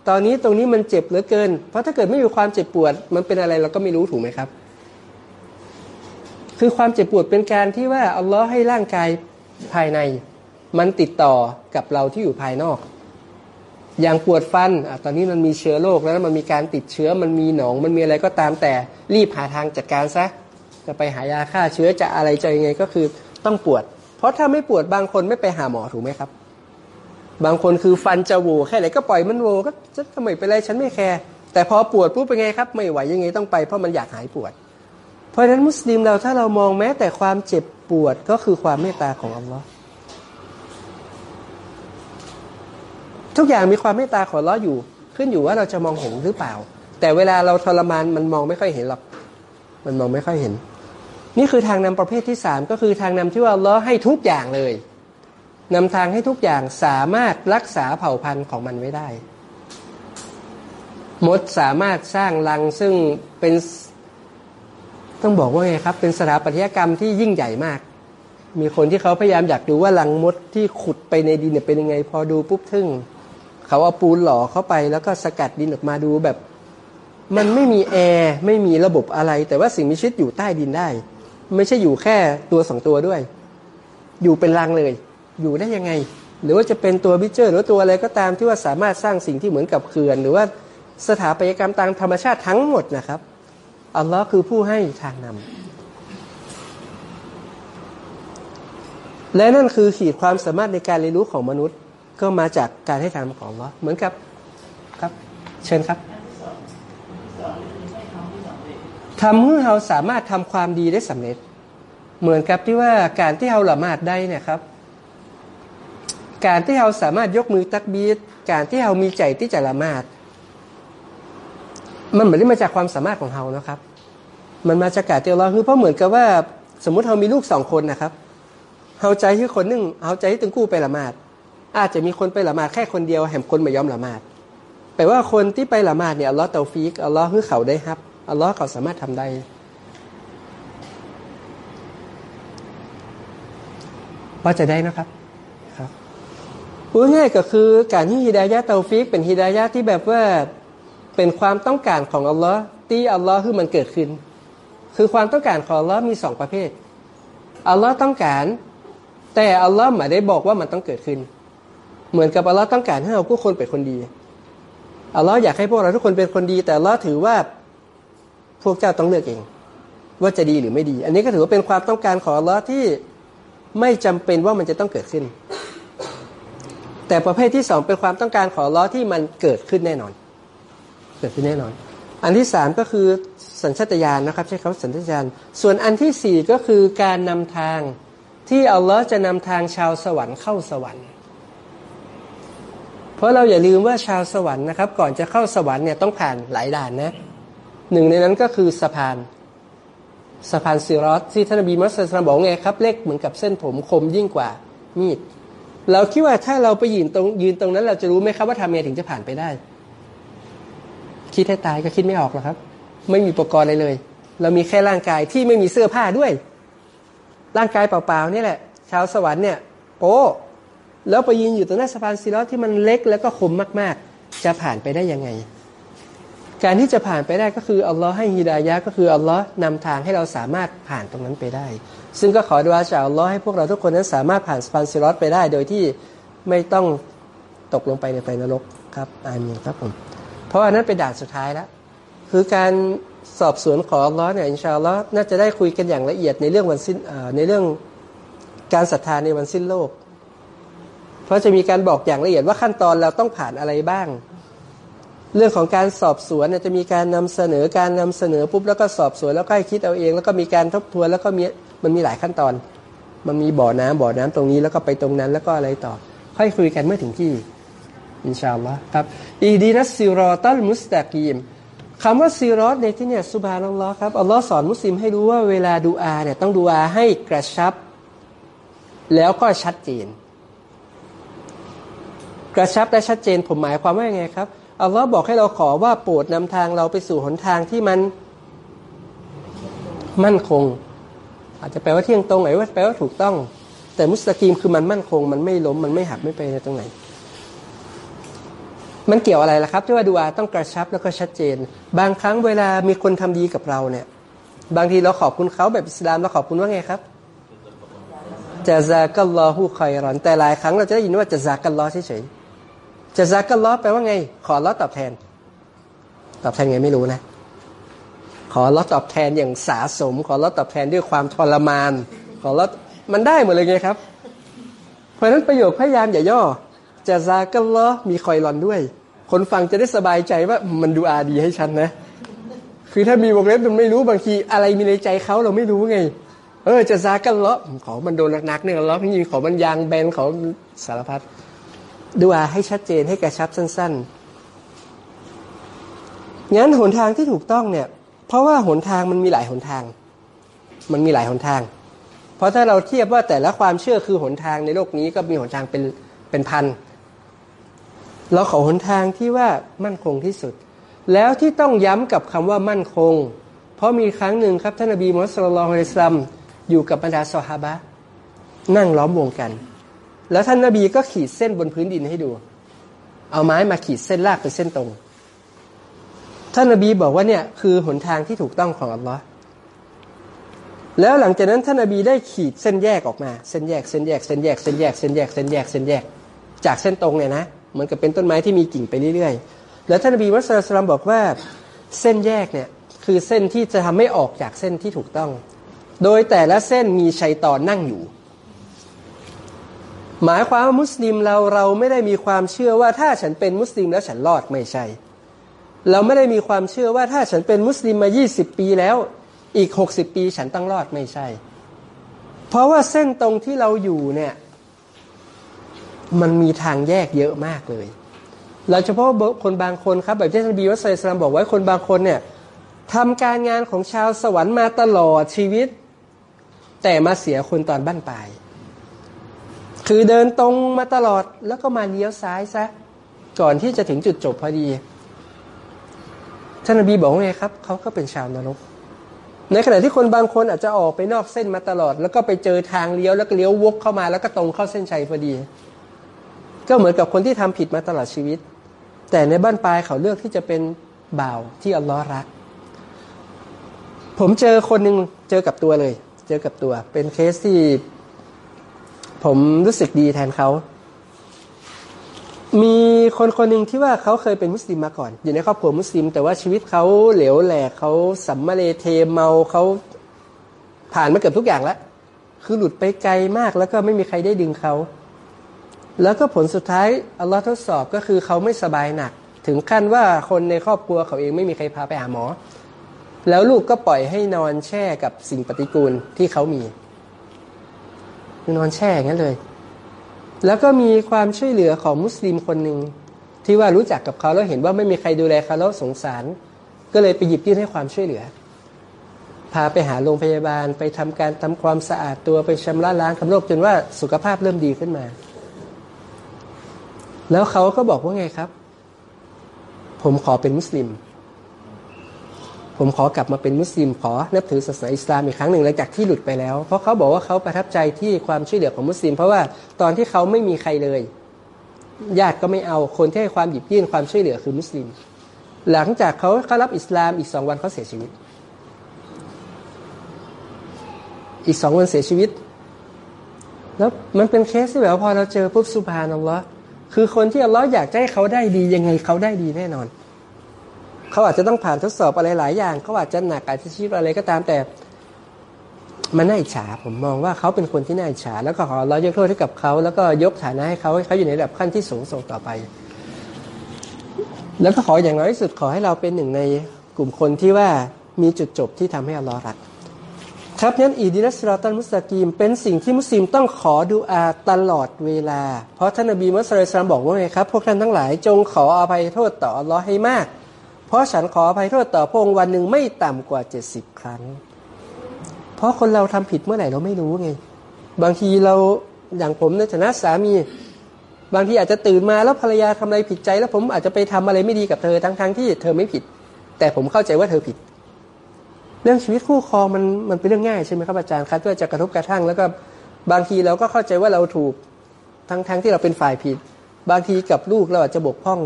ตอนนี้ตรงนี้มันเจ็บเหลือเกิน เพราะถ้าเกิดไม่มีความเจ็บปวด มันเป็นอะไรเราก็ไม่รู้ถูกไหมครับ คือความเจ็บปวดเป็นการที่ว่าอัลลอฮ์ให้ร่างกายภายใน มันติดต่อกับเราที่อยู่ภายนอก อย่างปวดฟันอตอนนี้มันมีเชื้อโรคแล้วมันมีการติดเชื้อมันมีหนอง มันมีอะไรก็ตามแต่รีบหาทางจัดการซะจะไปหายาฆ่าเชื้อจะอะไรจะยังไงก็คือต้องปวด เพราะถ้าไม่ปวดบางคนไม่ไปหาหมอถูกไหมครับ บางคนคือฟันจะโวแค่ไหนก็ปล่อยมันโวก็จะทำไมไปไรฉันไม่แคร์แต่พอปวดปุ๊บเป็นไงครับ ไม่ไหวยังไงต้องไปเพราะมันอยากหายปวด เพราะฉะนั้นมุสลิมเราถ้าเรามองแม้แต่ความเจ็บปวดก็คือความเมตตาของอัลลอฮ์ ทุกอย่างมีความเมตตาของลลออยู่ ขึ้นอยู่ว่าเราจะมองเห็นหรือเปล่า แต่เวลาเราทรมานมันมองไม่ค่อยเห็นหรอกมันมองไม่ค่อยเห็น นี่คือทางนำประเภทที่สามก็คือทางนำที่ว่าลลอให้ทุกอย่างเลยนำทางให้ทุกอย่างสามารถรักษาเผ่าพันธุ์ของมันไว้ได้ มดสามารถสร้างรังซึ่งเป็น ต้องบอกว่าไงครับ เป็นสถาปัตยกรรมที่ยิ่งใหญ่มาก มีคนที่เขาพยายามอยากดูว่ารังมดที่ขุดไปในดินเนี่ยเป็นยังไง พอดูปุ๊บทึ่ง เขาเอาปูนหล่อเข้าไปแล้วก็สกัดดินออกมาดูแบบ มันไม่มีแอร์ไม่มีระบบอะไร แต่ว่าสิ่งมีชีวิตอยู่ใต้ดินได้ ไม่ใช่อยู่แค่ตัวสองตัวด้วย อยู่เป็นรังเลย อยู่ได้ยังไง หรือว่าจะเป็นตัวบิเจอร์หรือตัวอะไรก็ตามที่ว่าสามารถสร้างสิ่งที่เหมือนกับเขื่อน หรือว่าสถาปัตยกรรมตามธรรมชาติทั้งหมดนะครับอัลลอฮ์คือผู้ให้ทางนำและนั่นคือขีดความสามารถในการเรียนรู้ของมนุษย์ ก็มาจากการให้ทางของอัลลอฮ์เหมือนกับครับ เชิญครับทำให้เราสามารถทำความดีได้สำเร็จ เหมือนกับที่ว่าการที่เราละหมาดได้เนี่ยครับ การที่เราสามารถยกมือตักบีดการที่เรามีใจที่จะละหมาด มันเหมือนที่มาจากความสามารถของเรานะครับ มันมาจากการที่เราคือเพราะเหมือนกับว่า สมมุติเรามีลูกสองคนนะครับเราใจที่คนหนึ่งเอาใจที่ตึงกู้ไปละหมาด อาจจะมีคนไปละหมาดแค่คนเดียวแหมคนไม่ยอมละหมาดแปลว่าคนที่ไปละหมาดเนี่ยอัลลอฮ์เตาฟีกอัลลอฮ์คือเขาได้ครับอัลลอฮ์เขาสามารถทำได้ว่าจะได้นะครับพูดง่ายก็คือการที่ฮิดายะเตาฟิกเป็นฮิดายะที่แบบว่าเป็นความต้องการของอัลลอฮ์ที่อัลลอฮ์คือมันเกิดขึ้น คือความต้องการของอัลลอฮ์มีสองประเภทอัลลอฮ์ต้องการ แต่อัลลอฮ์ไม่ได้บอกว่ามันต้องเกิดขึ้น เหมือนกับอัลลอฮ์ต้องการให้เราผู้คนเป็นคนดีอัลลอฮ์อยากให้พวกเราทุกคนเป็นคนดี แต่อัลลอฮ์ถือว่าพวกเจ้าต้องเลือกเอง ว่าจะดีหรือไม่ดี อันนี้ก็ถือว่าเป็นความต้องการของอัลลอฮ์ที่ไม่จำเป็นว่ามันจะต้องเกิดขึ้น แต่ประเภทที่สองเป็นความต้องการของอัล้อฮ์ที่มันเกิดขึ้นแน่นอน เกิดขึ้นแน่นอน อันที่สามก็คือสัญชตาตญาณนะครับ ใช้คำว่าสัญชตาตญาณส่วนอันที่สี่ก็คือการนำทางที่อัลลอฮ์จะนำทางชาวสวรรค์เข้าสวรรค์ เพราะเราอย่าลืมว่าชาวสวรรค์นะครับ ก่อนจะเข้าสวรรค์เนี่ยต้องผ่านหลายด่านนะหนึ่งในนั้นก็คือสะพานสะพานซิรอสที่ท่านบีมัสลิมบอกไงครับเล็กเหมือนกับเส้นผมคมยิ่งกว่ามีด เราคิดว่าถ้าเราไปยืนตรงยืนตรงนั้น เราจะรู้ไหมครับว่าทำยังไงถึงจะผ่านไปได้ คิดให้ตายก็คิดไม่ออกหรอกครับ ไม่มีอุปกรณ์อะไรเลย เรามีแค่ร่างกายที่ไม่มีเสื้อผ้าด้วย ร่างกายเปล่าๆนี่แหละ ชาวสวรรค์เนี่ยโอ้ แล้วไปยืนอยู่ตรงหน้าสะพานซีรอที่มันเล็กแล้วก็คมมาก ๆ จะผ่านไปได้ยังไง การที่จะผ่านไปได้ก็คืออัลลอฮ์ให้ฮิดายะก็คืออัลลอฮ์นำทางให้เราสามารถผ่านตรงนั้นไปได้ ซึ่งก็ขอดูอาจากอัลลอฮ์ให้พวกเราทุกคนนั้นสามารถผ่านสะพานซิรอไปได้ โดยที่ไม่ต้องตกลงไปในไฟนรกครับآمينครับผมเพราะว่านั้นเป็นด่านสุดท้ายแล้วคือการสอบสวนของอัลลอฮ์เนี่ยإن شاء اللهน่าจะได้คุยกันอย่างละเอียดในเรื่องวันสิ้นในเรื่องการศรัทธาในวันสิ้นโลก เพราะจะมีการบอกอย่างละเอียดว่าขั้นตอนเราต้องผ่านอะไรบ้าง เรื่องของการสอบสวนจะมีการนำเสนอการนำเสนอปุ๊บแล้วก็สอบสวนแล้วก็ให้คิดเอาเอง แล้วก็มีการทบทวนแล้วก็มีมันมีหลายขั้นตอน มันมีบ่อน้ำบ่อน้ำตรงนี้แล้วก็ไปตรงนั้นแล้วก็อะไรต่อ ค่อยคุยกันเมื่อถึงที่อินชาอัลลอฮ์ครับอีดีนัสซิรอตัลมุสตะกีมคำว่าซิรอตในที่นี้สุบานัลลอฮ์ครับอัลลอฮ์สอนมุสลิมให้รู้ว่าเวลาดูอาเนี่ยต้องดูอาให้กระชับ แล้วก็ชัดเจน กระชับและชัดเจนผมหมายความว่าไงครับอัลลอฮ์บอกให้เราขอว่าโปรดนำทางเราไปสู่หนทางที่มันมั่นคง อาจจะแปลว่าเที่ยงตรงไหนว่าแปลว่าถูกต้อง แต่มุสลิมคือมันมั่นคง มันไม่ล้มมันไม่หักไม่ไปในตรงไหน มันเกี่ยวอะไรล่ะครับที่ว่าดูอาต้องกระชับแล้วก็ชัดเจน บางครั้งเวลามีคนทำดีกับเราเนี่ย บางทีเราขอบคุณเขาแบบอิสลามเราขอบคุณว่าไงครับจะซากัลลอฮูคอยรอน แต่หลายครั้งเราจะได้ยินว่าจะซากัลลอเฉย จะซักก็ล้อแปลว่าไง ขอล้อตอบแทน ตอบแทนไงไม่รู้นะ ขอล้อตอบแทนอย่างสาสม ขอล้อตอบแทนด้วยความทรมาน ขอล้อมันได้หมดเลยไงครับ เพราะฉะนั้นประโยคพยายามอย่าย่อจะซาก็ล้อมีคอยรอนด้วย คนฟังจะได้สบายใจว่ามันดูอาดีให้ฉันนะ คือถ้ามีวงเล็บมันไม่รู้บางทีอะไรมีในใจเขาเราไม่รู้ไง เออจะซากันเลาะขอมันโดนหนักๆเนี่ยเลาะพี่ยิงขอมันยางแบนขอสารพัด ดูอาให้ชัดเจนให้กระชับสั้นๆ งั้นหนทางที่ถูกต้องเนี่ย เพราะว่าหนทางมันมีหลายหนทาง มันมีหลายหนทาง เพราะถ้าเราเทียบว่าแต่ละความเชื่อคือหนทางในโลกนี้ก็มีหนทางเป็นเป็นพัน เราขอหนทางที่ว่ามั่นคงที่สุด แล้วที่ต้องย้ำกับคำว่ามั่นคง เพราะมีครั้งหนึ่งครับท่านนบีมุฮัมมัดสุลลัลฮุอะลัยฮิสซาลามอยู่กับบรรดาสหาบะนั่งล้อมวงกัน แล้วท่านนบีก็ขีดเส้นบนพื้นดินให้ดู เอาไม้มาขีดเส้นลากเป็นเส้นตรง ท่านนบีบอกว่าเนี่ยคือหนทางที่ถูกต้องของอัลลอฮ์แล้วหลังจากนั้นท่านนบีได้ขีดเส้นแยกออกมา เส้นแยกเส้นแยกเส้นแยกเส้นแยกเส้นแยกเส้นแยกเส้นแยก จากเส้นตรงเนี่ยนะเหมือนกับเป็นต้นไม้ที่มีกิ่งไปเรื่อยๆ แล้วท่านนบีมุสลิมบอกว่าเส้นแยกเนี่ยคือเส้นที่จะทำให้ออกจากเส้นที่ถูกต้อง โดยแต่ละเส้นมีชัยตอนนั่งอยู่ หมายความว่ามุสลิมเราเราไม่ได้มีความเชื่อว่าถ้าฉันเป็นมุสลิมแล้วฉันรอดไม่ใช่ เราไม่ได้มีความเชื่อว่าถ้าฉันเป็นมุสลิมมา 20 ปีแล้ว อีก 60 ปีฉันต้องรอดไม่ใช่ เพราะว่าเส้นตรงที่เราอยู่เนี่ยมันมีทางแยกเยอะมากเลยเราเฉพาะคนบางคนครับแบบที่ท่านบีวัสไซสลามบอกไว้คนบางคนเนี่ยทำการงานของชาวสวรรค์มาตลอดชีวิต แต่มาเสียคนตอนบ้านปลาย คือเดินตรงมาตลอดแล้วก็มาเลี้ยวซ้ายซะ ก่อนที่จะถึงจุดจบพอดี ท่านนบีบอกว่าไงครับ เขาก็เป็นชาวนรก ในขณะที่คนบางคนอาจจะออกไปนอกเส้นมาตลอด แล้วก็ไปเจอทางเลี้ยวแล้วก็เลี้ยววกเข้ามาแล้วก็ตรงเข้าเส้นชัยพอดี ก็เหมือนกับคนที่ทำผิดมาตลอดชีวิต แต่ในบ้านปลายเขาเลือกที่จะเป็นบ่าวที่อัลลอฮ์รัก ผมเจอคนหนึ่งเจอกับตัวเลย เจอกับตัว เป็นเคสที่ ผมรู้สึกดีแทนเขา มีคนคนหนึ่งที่ว่าเขาเคยเป็นมุสลิมมาก่อน อยู่ในครอบครัวมุสลิม แต่ว่าชีวิตเขาเหลวแหลกเขาสัมมาเลเทเมาเขาผ่านมาเกือบทุกอย่างแล้ว คือหลุดไปไกลมากแล้วก็ไม่มีใครได้ดึงเขา แล้วก็ผลสุดท้ายอัลลอฮ์ทดสอบก็คือเขาไม่สบายหนัก ถึงขั้นว่าคนในครอบครัวเขาเองไม่มีใครพาไปหาหมอ แล้วลูกก็ปล่อยให้นอนแช่กับสิ่งปฏิกูลที่เขามี นอนแช่งั้นเลย แล้วก็มีความช่วยเหลือของมุสลิมคนหนึ่งที่ว่ารู้จักกับเขาแล้วเห็นว่าไม่มีใครดูแลเขาแล้วสงสาร ก็เลยไปหยิบยื่นให้ความช่วยเหลือ พาไปหาโรงพยาบาลไปทำการทำความสะอาดตัวไปชำระล้างคำโรคจนว่าสุขภาพเริ่มดีขึ้นมา แล้วเขาก็บอกว่าไงครับ ผมขอเป็นมุสลิม ผมขอกลับมาเป็นมุสลิมขอนับถือศาสนาอิสลามอีกครั้งหนึ่งหลังจากที่หลุดไปแล้ว เพราะเขาบอกว่าเขาประทับใจที่ความช่วยเหลือของมุสลิม เพราะว่าตอนที่เขาไม่มีใครเลย ญาติก็ไม่เอาคนที่ให้ความหยิบยื่นความช่วยเหลือคือมุสลิม หลังจากเขาเขารับอิสลามอีกสองวันเขาเสียชีวิต อีกสองวันเสียชีวิต แล้วมันเป็นเคสที่แบบพอเราเจอปุ๊บสุภานัลลอฮ์คือคนที่อัลลอฮ์อยากให้เขาได้ดียังไงเขาได้ดีแน่นอน เขาอาจจะต้องผ่านทดสอบอะไรหลายอย่าง เขาอาจจะหนักอาจจะชีพอะไรก็ตามแต่ มันน่าอิจฉาผมมองว่าเขาเป็นคนที่น่าอิจฉาแล้วก็ขอเรายกโทษให้กับเขา แล้วก็ยกฐานะให้เขาให้เขาอยู่ในระดับขั้นที่สูงส่งต่อไป แล้วก็ขออย่างน้อยที่สุดขอให้เราเป็นหนึ่งในกลุ่มคนที่ว่ามีจุดจบที่ทำให้อัลลอฮ์รักครับนั้นอีดินัสรอตันมุสลิมเป็นสิ่งที่มุสลิมต้องขอดูอาตลอดเวลา เพราะท่านนบีมุสลิมบอกว่าไงครับ พวกท่านทั้งหลายจงขออภัยโทษต่ออัลลอฮ์ให้มาก เพราะฉันขออภัยโทษต่อพระองค์วันหนึ่งไม่ต่ำกว่าเจ็ดสิบครั้ง เพราะคนเราทำผิดเมื่อไหร่เราไม่รู้ไง บางทีเราอย่างผมในฐานะสามี บางทีอาจจะตื่นมาแล้วภรรยาทำอะไรผิดใจ แล้วผมอาจจะไปทำอะไรไม่ดีกับเธอทั้งๆทที่เธอไม่ผิด แต่ผมเข้าใจว่าเธอผิด เรื่องชีวิตคู่ครองมันมันเป็นเรื่องง่ายใช่ไหมครับอาจารย์ครับเพื่อจะกระทบกระทั่งแล้วก็บางทีเราก็เข้าใจว่าเราถูกทั้งๆทที่เราเป็นฝ่ายผิด บางทีกับลูกเราอาจจะบกพร่อง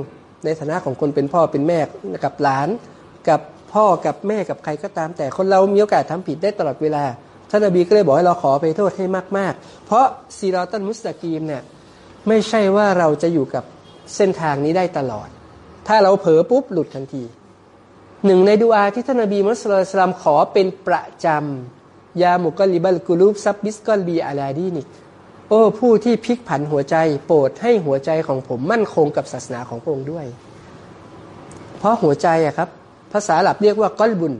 ในฐานะของคนเป็นพ่อเป็นแม่กับหลานกับพ่อกับแม่กับใครก็ตาม แต่คนเรามีโอกาสทำผิดได้ตลอดเวลาท่านนบีก็เลยบอกให้เราขออภัยโทษให้มาก ๆ เพราะصراط المستقيمเนี่ยไม่ใช่ว่าเราจะอยู่กับเส้นทางนี้ได้ตลอด ถ้าเราเผลอปุ๊บหลุดทันทีหนึ่งในดูอาที่ท่านนบีมุสลิมขอเป็นประจำيا مقلب القلوب ثبت قلبي على دينك โอ้ผู้ที่พลิกผันหัวใจ โปรดให้หัวใจของผมมั่นคงกับศาสนาของพระองค์ด้วย เพราะหัวใจอะครับ ภาษาหลับเรียกว่าก้อนบุญ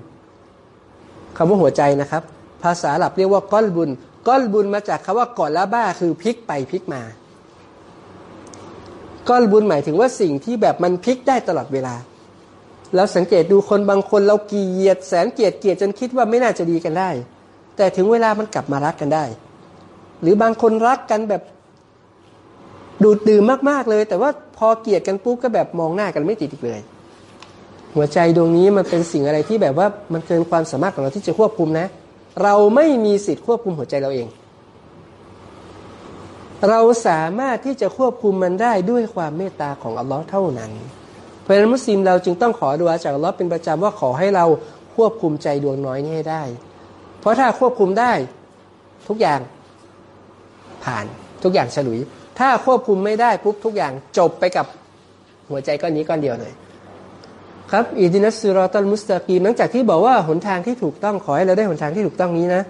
คำว่าหัวใจนะครับ ภาษาหลับเรียกว่าก้อนบุญก้อนบุญมาจากคาว่าก่อนละบ้าคือพลิกไปพลิกมาก้อนบุญหมายถึงว่าสิ่งที่แบบมันพลิกได้ตลอดเวลาเราสังเกตดูคนบางคนเราเกลียดแสนเกลียดเกลียดจนคิดว่าไม่น่าจะดีกันได้ แต่ถึงเวลามันกลับมารักกันได้ หรือบางคนรักกันแบบดูดดื่มมาก ๆ เลย แต่ว่าพอเกลียดกันปุ๊บก็แบบมองหน้ากันไม่ติดอีกเลย หัวใจดวงนี้มันเป็นสิ่งอะไรที่แบบว่ามันเกินความสามารถของเราที่จะควบคุมนะ เราไม่มีสิทธิ์ควบคุมหัวใจเราเอง เราสามารถที่จะควบคุมมันได้ด้วยความเมตตาของอัลลอฮ์เท่านั้น เพราะฉะนั้นมุสลิมเราจึงต้องขอดุอาจากอัลลอฮ์เป็นประจำว่าขอให้เราควบคุมใจดวงน้อยนี้ให้ได้ เพราะถ้าควบคุมได้ทุกอย่าง ผ่านทุกอย่างฉลุย ถ้าควบคุมไม่ได้ปุ๊บทุกอย่างจบไปกับหัวใจก้อนนี้ก้อนเดียวเลย ครับอิดินัสซิรอตัลมุสตากีมหลังจากที่บอกว่าหนทางที่ถูกต้องขอให้เราได้หนทางที่ถูกต้องนี้นะ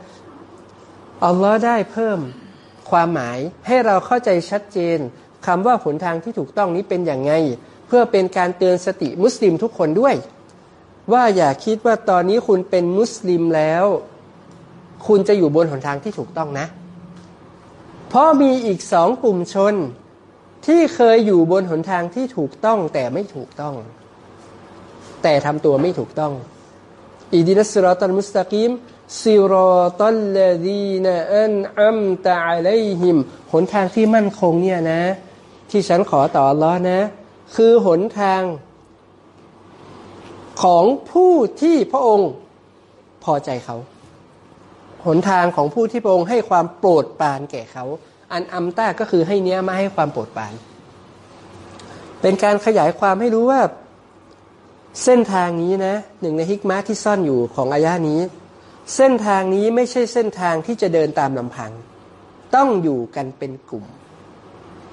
อัลลอฮ์ได้เพิ่มความหมายให้เราเข้าใจชัดเจนคำว่าหนทางที่ถูกต้องนี้เป็นอย่างไงพื่อเป็นการเตือนสติมุสลิมทุกคนด้วย ว่าอย่าคิดว่าตอนนี้คุณเป็นมุสลิมแล้ว คุณจะอยู่บนหนทางที่ถูกต้องนะ เพราะมีอีกสองกลุ่มชนที่เคยอยู่บนหนทางที่ถูกต้องแต่ไม่ถูกต้อง แต่ทำตัวไม่ถูกต้องอิดินัสรอตัลมุสตะกิมซิรอตัลลดีนอันอัมตะอะลัยฮิม หนทางที่มั่นคงเนี่ยนะ ที่ฉันขอต่อรอนะ คือหนทาง ของผู้ที่พระองค์พอใจเขา หนทางของผู้ที่พระองค์ให้ความโปรดปรานแก่เขา อันอัมต้าก็คือให้เนี้ยมาให้ความโปรดปราน เป็นการขยายความให้รู้ว่าเส้นทางนี้นะหนึ่งในฮิกมาที่ซ่อนอยู่ของอายานี้ เส้นทางนี้ไม่ใช่เส้นทางที่จะเดินตามลำพัง ต้องอยู่กันเป็นกลุ่ม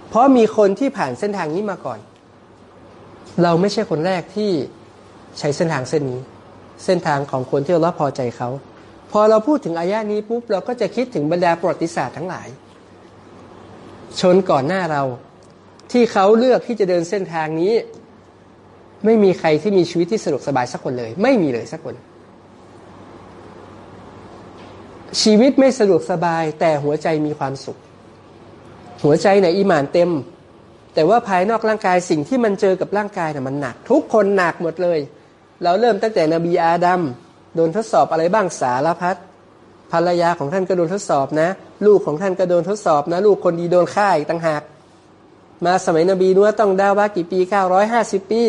เพราะมีคนที่ผ่านเส้นทางนี้มาก่อน เราไม่ใช่คนแรกที่ใช้เส้นทางเส้นนี้ เส้นทางของคนที่เราพอใจเขา พอเราพูดถึงอายะนี้ปุ๊บเราก็จะคิดถึงบรรดาประวัติศาสตร์ทั้งหลาย ชนก่อนหน้าเรา ที่เขาเลือกที่จะเดินเส้นทางนี้ ไม่มีใครที่มีชีวิตที่สะดวกสบายสักคนเลย ไม่มีเลยสักคน ชีวิตไม่สะดวกสบาย แต่หัวใจมีความสุข หัวใจในอิมานเต็ม แต่ว่าภายนอกร่างกายสิ่งที่มันเจอกับร่างกายเนี่ยมันหนัก ทุกคนหนักหมดเลย เราเริ่มตั้งแต่นบีอาดัม โดนทดสอบอะไรบ้างสารพัดภรรยาของท่านก็โดนทดสอบนะ ลูกของท่านก็โดนทดสอบนะ ลูกคนดีโดนฆ่าอีกต่างหาก มาสมัยนบีนัวต้องดาว่ากี่ปีเก้าร้อยห้าสิบปี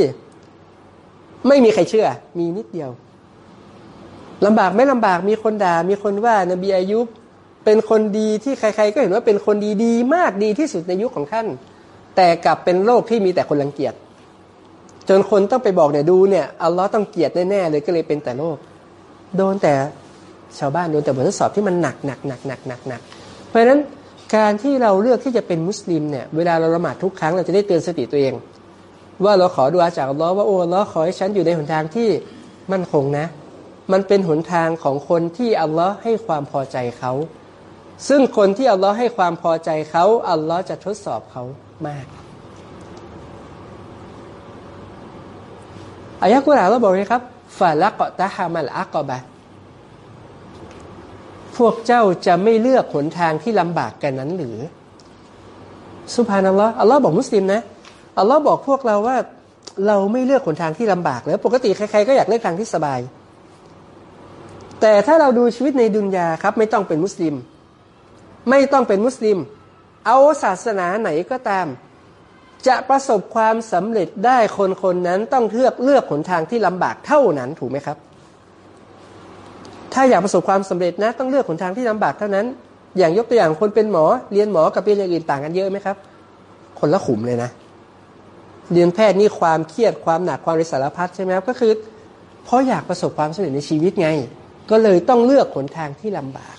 ไม่มีใครเชื่อ มีนิดเดียวลำบากไม่ลำบากมีคนด่ามีคนว่านบีอายุบเป็นคนดีที่ใคร ๆ ก็เห็นว่าเป็นคนดีดีมากดีที่สุดในยุคของท่าน แต่กลับเป็นโลกที่มีแต่คนรังเกียจจนคนต้องไปบอกเนี่ยดูเนี่ยอัลลอฮ์ต้องเกลียดแน่ๆเลยก็เลยเป็นแต่โลก โดนแต่ชาวบ้านโดนแต่บททดสอบที่มันหนักหนักหนักหนักหนักหนักเพราะฉะนั้นการที่เราเลือกที่จะเป็นมุสลิมเนี่ยเวลาเราละหมาดทุกครั้งเราจะได้เตือนสติตัวเอง ว่าเราขอดูอาจากอัลลอฮ์ว่าโอ้อัลลอฮ์ขอให้ฉันอยู่ในหนทางที่มั่นคงนะ มันเป็นหนทางของคนที่อัลลอฮ์ให้ความพอใจเขาซึ่งคนที่อัลลอฮ์ให้ความพอใจเขาอัลลอฮ์จะทดสอบเขามากอายะกุรอานเราบอกเลยครับ ฟาลักตะฮามัลอักบะพวกเจ้าจะไม่เลือกหนทางที่ลำบากกันนั้นหรือ สุภานัลลอฮ์อัลลอฮ์บอกมุสลิมนะอัลลอฮ์บอกพวกเราว่า เราไม่เลือกหนทางที่ลำบากแล้ว ปกติใครๆก็อยากเลือกทางที่สบาย แต่ถ้าเราดูชีวิตในดุนยาครับ ไม่ต้องเป็นมุสลิม ไม่ต้องเป็นมุสลิม เอาศาสนาไหนก็ตาม จะประสบความสำเร็จได้คนคนนั้นต้องเลือกเลือกหนทางที่ลำบากเท่านั้นถูกไหมครับ ถ้าอยากประสบความสำเร็จนะ ต้องเลือกหนทางที่ลำบากเท่านั้น อย่างยกตัวอย่างคนเป็นหมอ เรียนหมอกับเรียนอย่างอื่นต่างกันเยอะไหมครับ คนละขุมเลยนะ เรียนแพทย์นี่ความเครียดความหนักความริสารพัดใช่ไหมครับก็คือ เพราะอยากประสบความสำเร็จในชีวิตไง ก็เลยต้องเลือกหนทางที่ลำบาก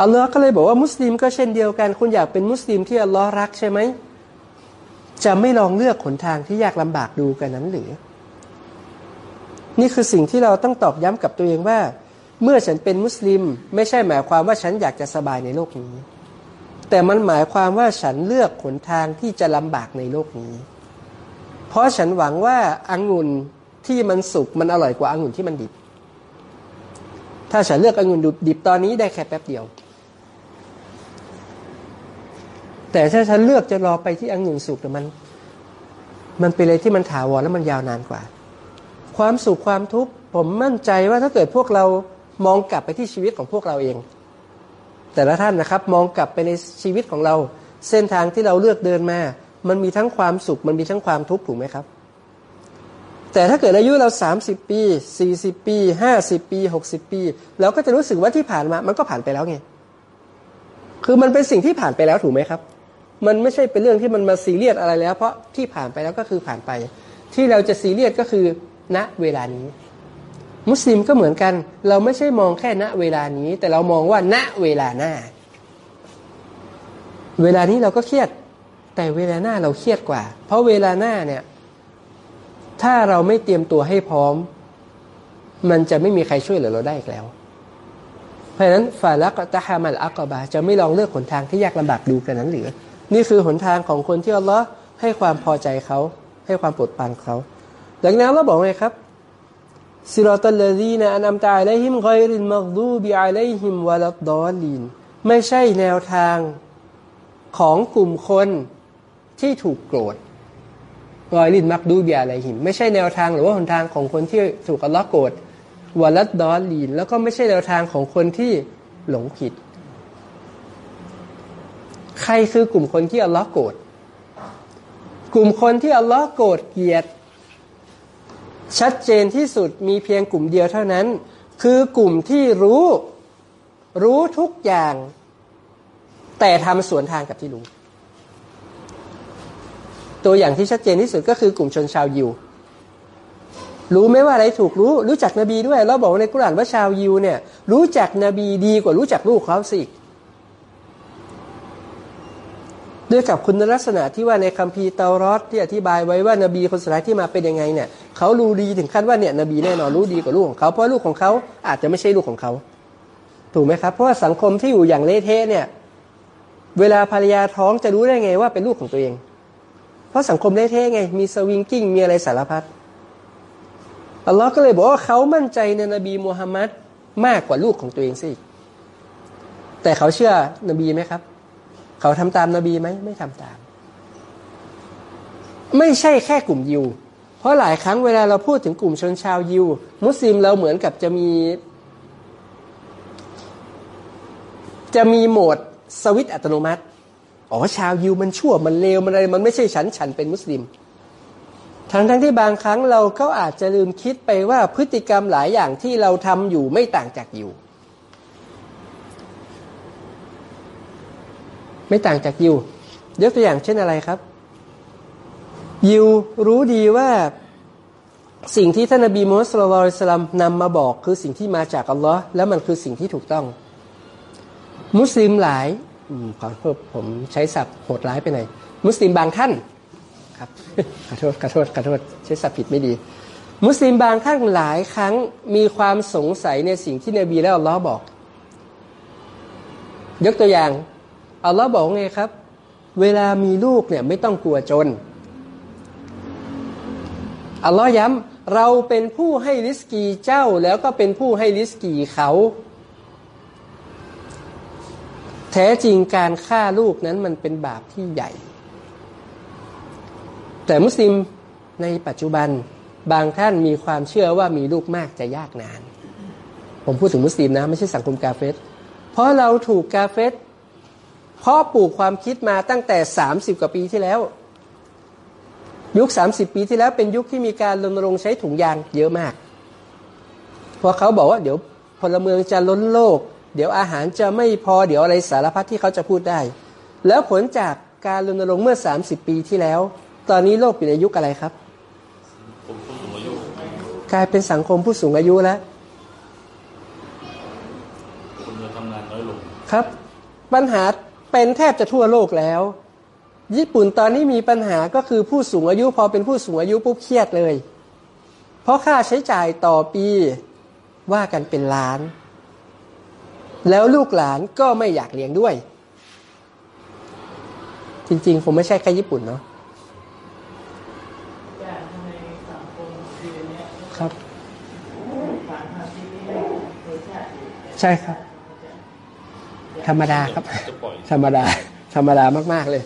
อัลลอฮ์ก็เลยบอกว่ามุสลิมก็เช่นเดียวกัน คุณอยากเป็นมุสลิมที่อัลลอฮ์รักใช่ไหม จะไม่ลองเลือกขนทางที่ยากลำบากดูกันนั้นหรือ นี่คือสิ่งที่เราต้องตอบย้ำกับตัวเองว่า เมื่อฉันเป็นมุสลิม ไม่ใช่หมายความว่าฉันอยากจะสบายในโลกนี้ แต่มันหมายความว่าฉันเลือกขนทางที่จะลำบากในโลกนี้ เพราะฉันหวังว่าอางุ่นที่มันสุกมันอร่อยกว่าอางุ่นที่มันดิบ ถ้าฉันเลือกองุ่นดิบตอนนี้ได้แค่แป๊บเดียว แต่ถ้าฉันเลือกจะรอไปที่องุ่นสุกแต่มัน มันเป็นอะไรที่มันถาวรและมันยาวนานกว่า ความสุขความทุกข์ผมมั่นใจว่าถ้าเกิดพวกเรามองกลับไปที่ชีวิตของพวกเราเอง แต่ละท่านนะครับมองกลับไปในชีวิตของเรา เส้นทางที่เราเลือกเดินมา มันมีทั้งความสุข มันมีทั้งความทุกข์ถูกไหมครับ แต่ถ้าเกิดอายุเรา 30 ปี 40 ปี 50 ปี 60 ปี เราก็จะรู้สึกว่าที่ผ่านมา มันก็ผ่านไปแล้วไง คือมันเป็นสิ่งที่ผ่านไปแล้วถูกไหมครับ มันไม่ใช่เป็นเรื่องที่มันมาซีเรียสอะไรแล้ว เพราะที่ผ่านไปแล้วก็คือผ่านไป ที่เราจะซีเรียสก็คือณเวลานี้ มุสลิมก็เหมือนกัน เราไม่ใช่มองแค่ณเวลานี้ แต่เรามองว่าณเวลาหน้า เวลานี้เราก็เครียด แต่เวลาหน้าเราเครียดกว่า เพราะเวลาหน้าเนี่ย ถ้าเราไม่เตรียมตัวให้พร้อม มันจะไม่มีใครช่วยเหลือเราได้อีกแล้วเพราะฉะนั้นฟาลักตะฮามัลอักบา จะไม่ลองเลือกหนทางที่ยากลำบากดูกันนั้นหรือ นี่คือหนทางของคนที่อัลลอฮ์ให้ความพอใจเขา ให้ความปรดปานเขา ดังนั้นเราบอกไงครับซิรอตัลลดีนอันอัมตาไลฮิมไกรินมักดูบิอาไลฮิมวะลัดดอลีนไม่ใช่แนวทางของกลุ่มคนที่ถูกโกรธกอยรินมักดูบิอาไลฮิม ไม่ใช่แนวทางหรือว่าหนทางของคนที่ถูกอัลลอฮ์โกรธวะลัดดอลีน แล้วก็ไม่ใช่แนวทางของคนที่หลงผิด ใครคือกลุ่มคนที่อัลลอฮ์โกรธกลุ่มคนที่อัลลอฮ์โกรธเกลียด ชัดเจนที่สุดมีเพียงกลุ่มเดียวเท่านั้น คือกลุ่มที่รู้รู้ทุกอย่าง แต่ทำสวนทางกับที่รู้ ตัวอย่างที่ชัดเจนที่สุดก็คือกลุ่มชนชาวยิว รู้ไหมว่าอะไรถูกรู้ รู้จักนบีด้วยเราบอกในกุรอานว่าชาวยิวเนี่ย รู้จักนบีดีกว่ารู้จักลูกเขาสิ ด้วยกับคุณลักษณะที่ว่าในคัมภีร์เตารอดที่อธิบายไว้ว่านบีคนสุดท้ายที่มาเป็นยังไงเนี่ยเขารู้ดีถึงขั้นว่าเนี่ยนบีแน่นอนรู้ดีกว่าลูกของเขาเพราะลูกของเขาอาจจะไม่ใช่ลูกของเขา ถูกไหมครับ เพราะว่าสังคมที่อยู่อย่างเละเทะเนี่ยเวลาภรรยาท้องจะรู้ได้ไงว่าเป็นลูกของตัวเอง เพราะสังคมเละเทะไงมีสวิงกิ้งมีอะไรสารพัดอัลลอฮ์ก็เลยบอกว่าเขามั่นใจในนบีมูฮัมมัดมากกว่าลูกของตัวเองสิแต่เขาเชื่อนบีไหมครับ เขาทำตามนาบีไหมไม่ทำตาม ไม่ใช่แค่กลุ่มยิว เพราะหลายครั้งเวลาเราพูดถึงกลุ่มชนชาวยิว มุสลิมเราเหมือนกับจะมี จะมีโหมดสวิตอัตโนมัติอ๋อชาวยิวมันชั่วมันเลวมันอะไรมันไม่ใช่ฉันฉันเป็นมุสลิม ทั้งทั้งที่บางครั้งเราก็อาจจะลืมคิดไปว่าพฤติกรรมหลายอย่างที่เราทำอยู่ไม่ต่างจากยิว ไม่ต่างจากยิวยกตัวอย่างเช่นอะไรครับ ยิวรู้ดีว่าสิ่งที่ท่านนบีมูฮัมมัดสุลลัลสลัมนำมาบอกคือสิ่งที่มาจากอัลลอฮ์แล้วมันคือสิ่งที่ถูกต้อง มุสลิมหลายขอโทษผมใช้ศัพท์โหดร้ายไปหน่อยมุสลิมบางท่านครับขอโทษขอโทษขอโทษใช้ศัพท์ผิดไม่ดี มุสลิมบางท่านหลายครั้งมีความสงสัยในสิ่งที่นบีและอัลลอฮ์บอก ยกตัวอย่าง อัลลอฮ์บอกไงครับ เวลามีลูกเนี่ยไม่ต้องกลัวจน อัลลอฮ์ย้ำเราเป็นผู้ให้ลิสกีเจ้าแล้วก็เป็นผู้ให้ลิสกีเขา แท้จริงการฆ่าลูกนั้นมันเป็นบาปที่ใหญ่ แต่มุสลิมในปัจจุบันบางท่านมีความเชื่อว่ามีลูกมากจะยากนาน ผมพูดถึงมุสลิมนะ ไม่ใช่สังคมกาเฟสเพราะเราถูกกาเฟส พราะปลูกความคิดมาตั้งแต่สามสิบกว่าปีที่แล้ว ยุคสามสิบปีที่แล้วเป็นยุคที่มีการรณรงค์ใช้ถุงยางเยอะมาก พอเขาบอกว่าเดี๋ยวพลเมืองจะล้นโลก เดี๋ยวอาหารจะไม่พอเดี๋ยวอะไรสารพัดที่เขาจะพูดได้ แล้วผลจากการรณรงค์เมื่อสามสิบปีที่แล้ว ตอนนี้โลกอยู่ในยุคอะไรครับ กลายเป็นสังคมผู้สูงอายุแล้วคนจะทำงานน้อยลงครับ ปัญหา เป็นแทบจะทั่วโลกแล้ว ญี่ปุ่นตอนนี้มีปัญหาก็คือผู้สูงอายุพอเป็นผู้สูงอายุปุ๊บเครียดเลย เพราะค่าใช้จ่ายต่อปีว่ากันเป็นล้าน แล้วลูกหลานก็ไม่อยากเลี้ยงด้วย จริงๆ ผมไม่ใช่แค่ญี่ปุ่นเนาะครับ ใช่ครับ ธรรมดาครับจะปล่อยธรรมดา ธรรมดามาก ๆเลย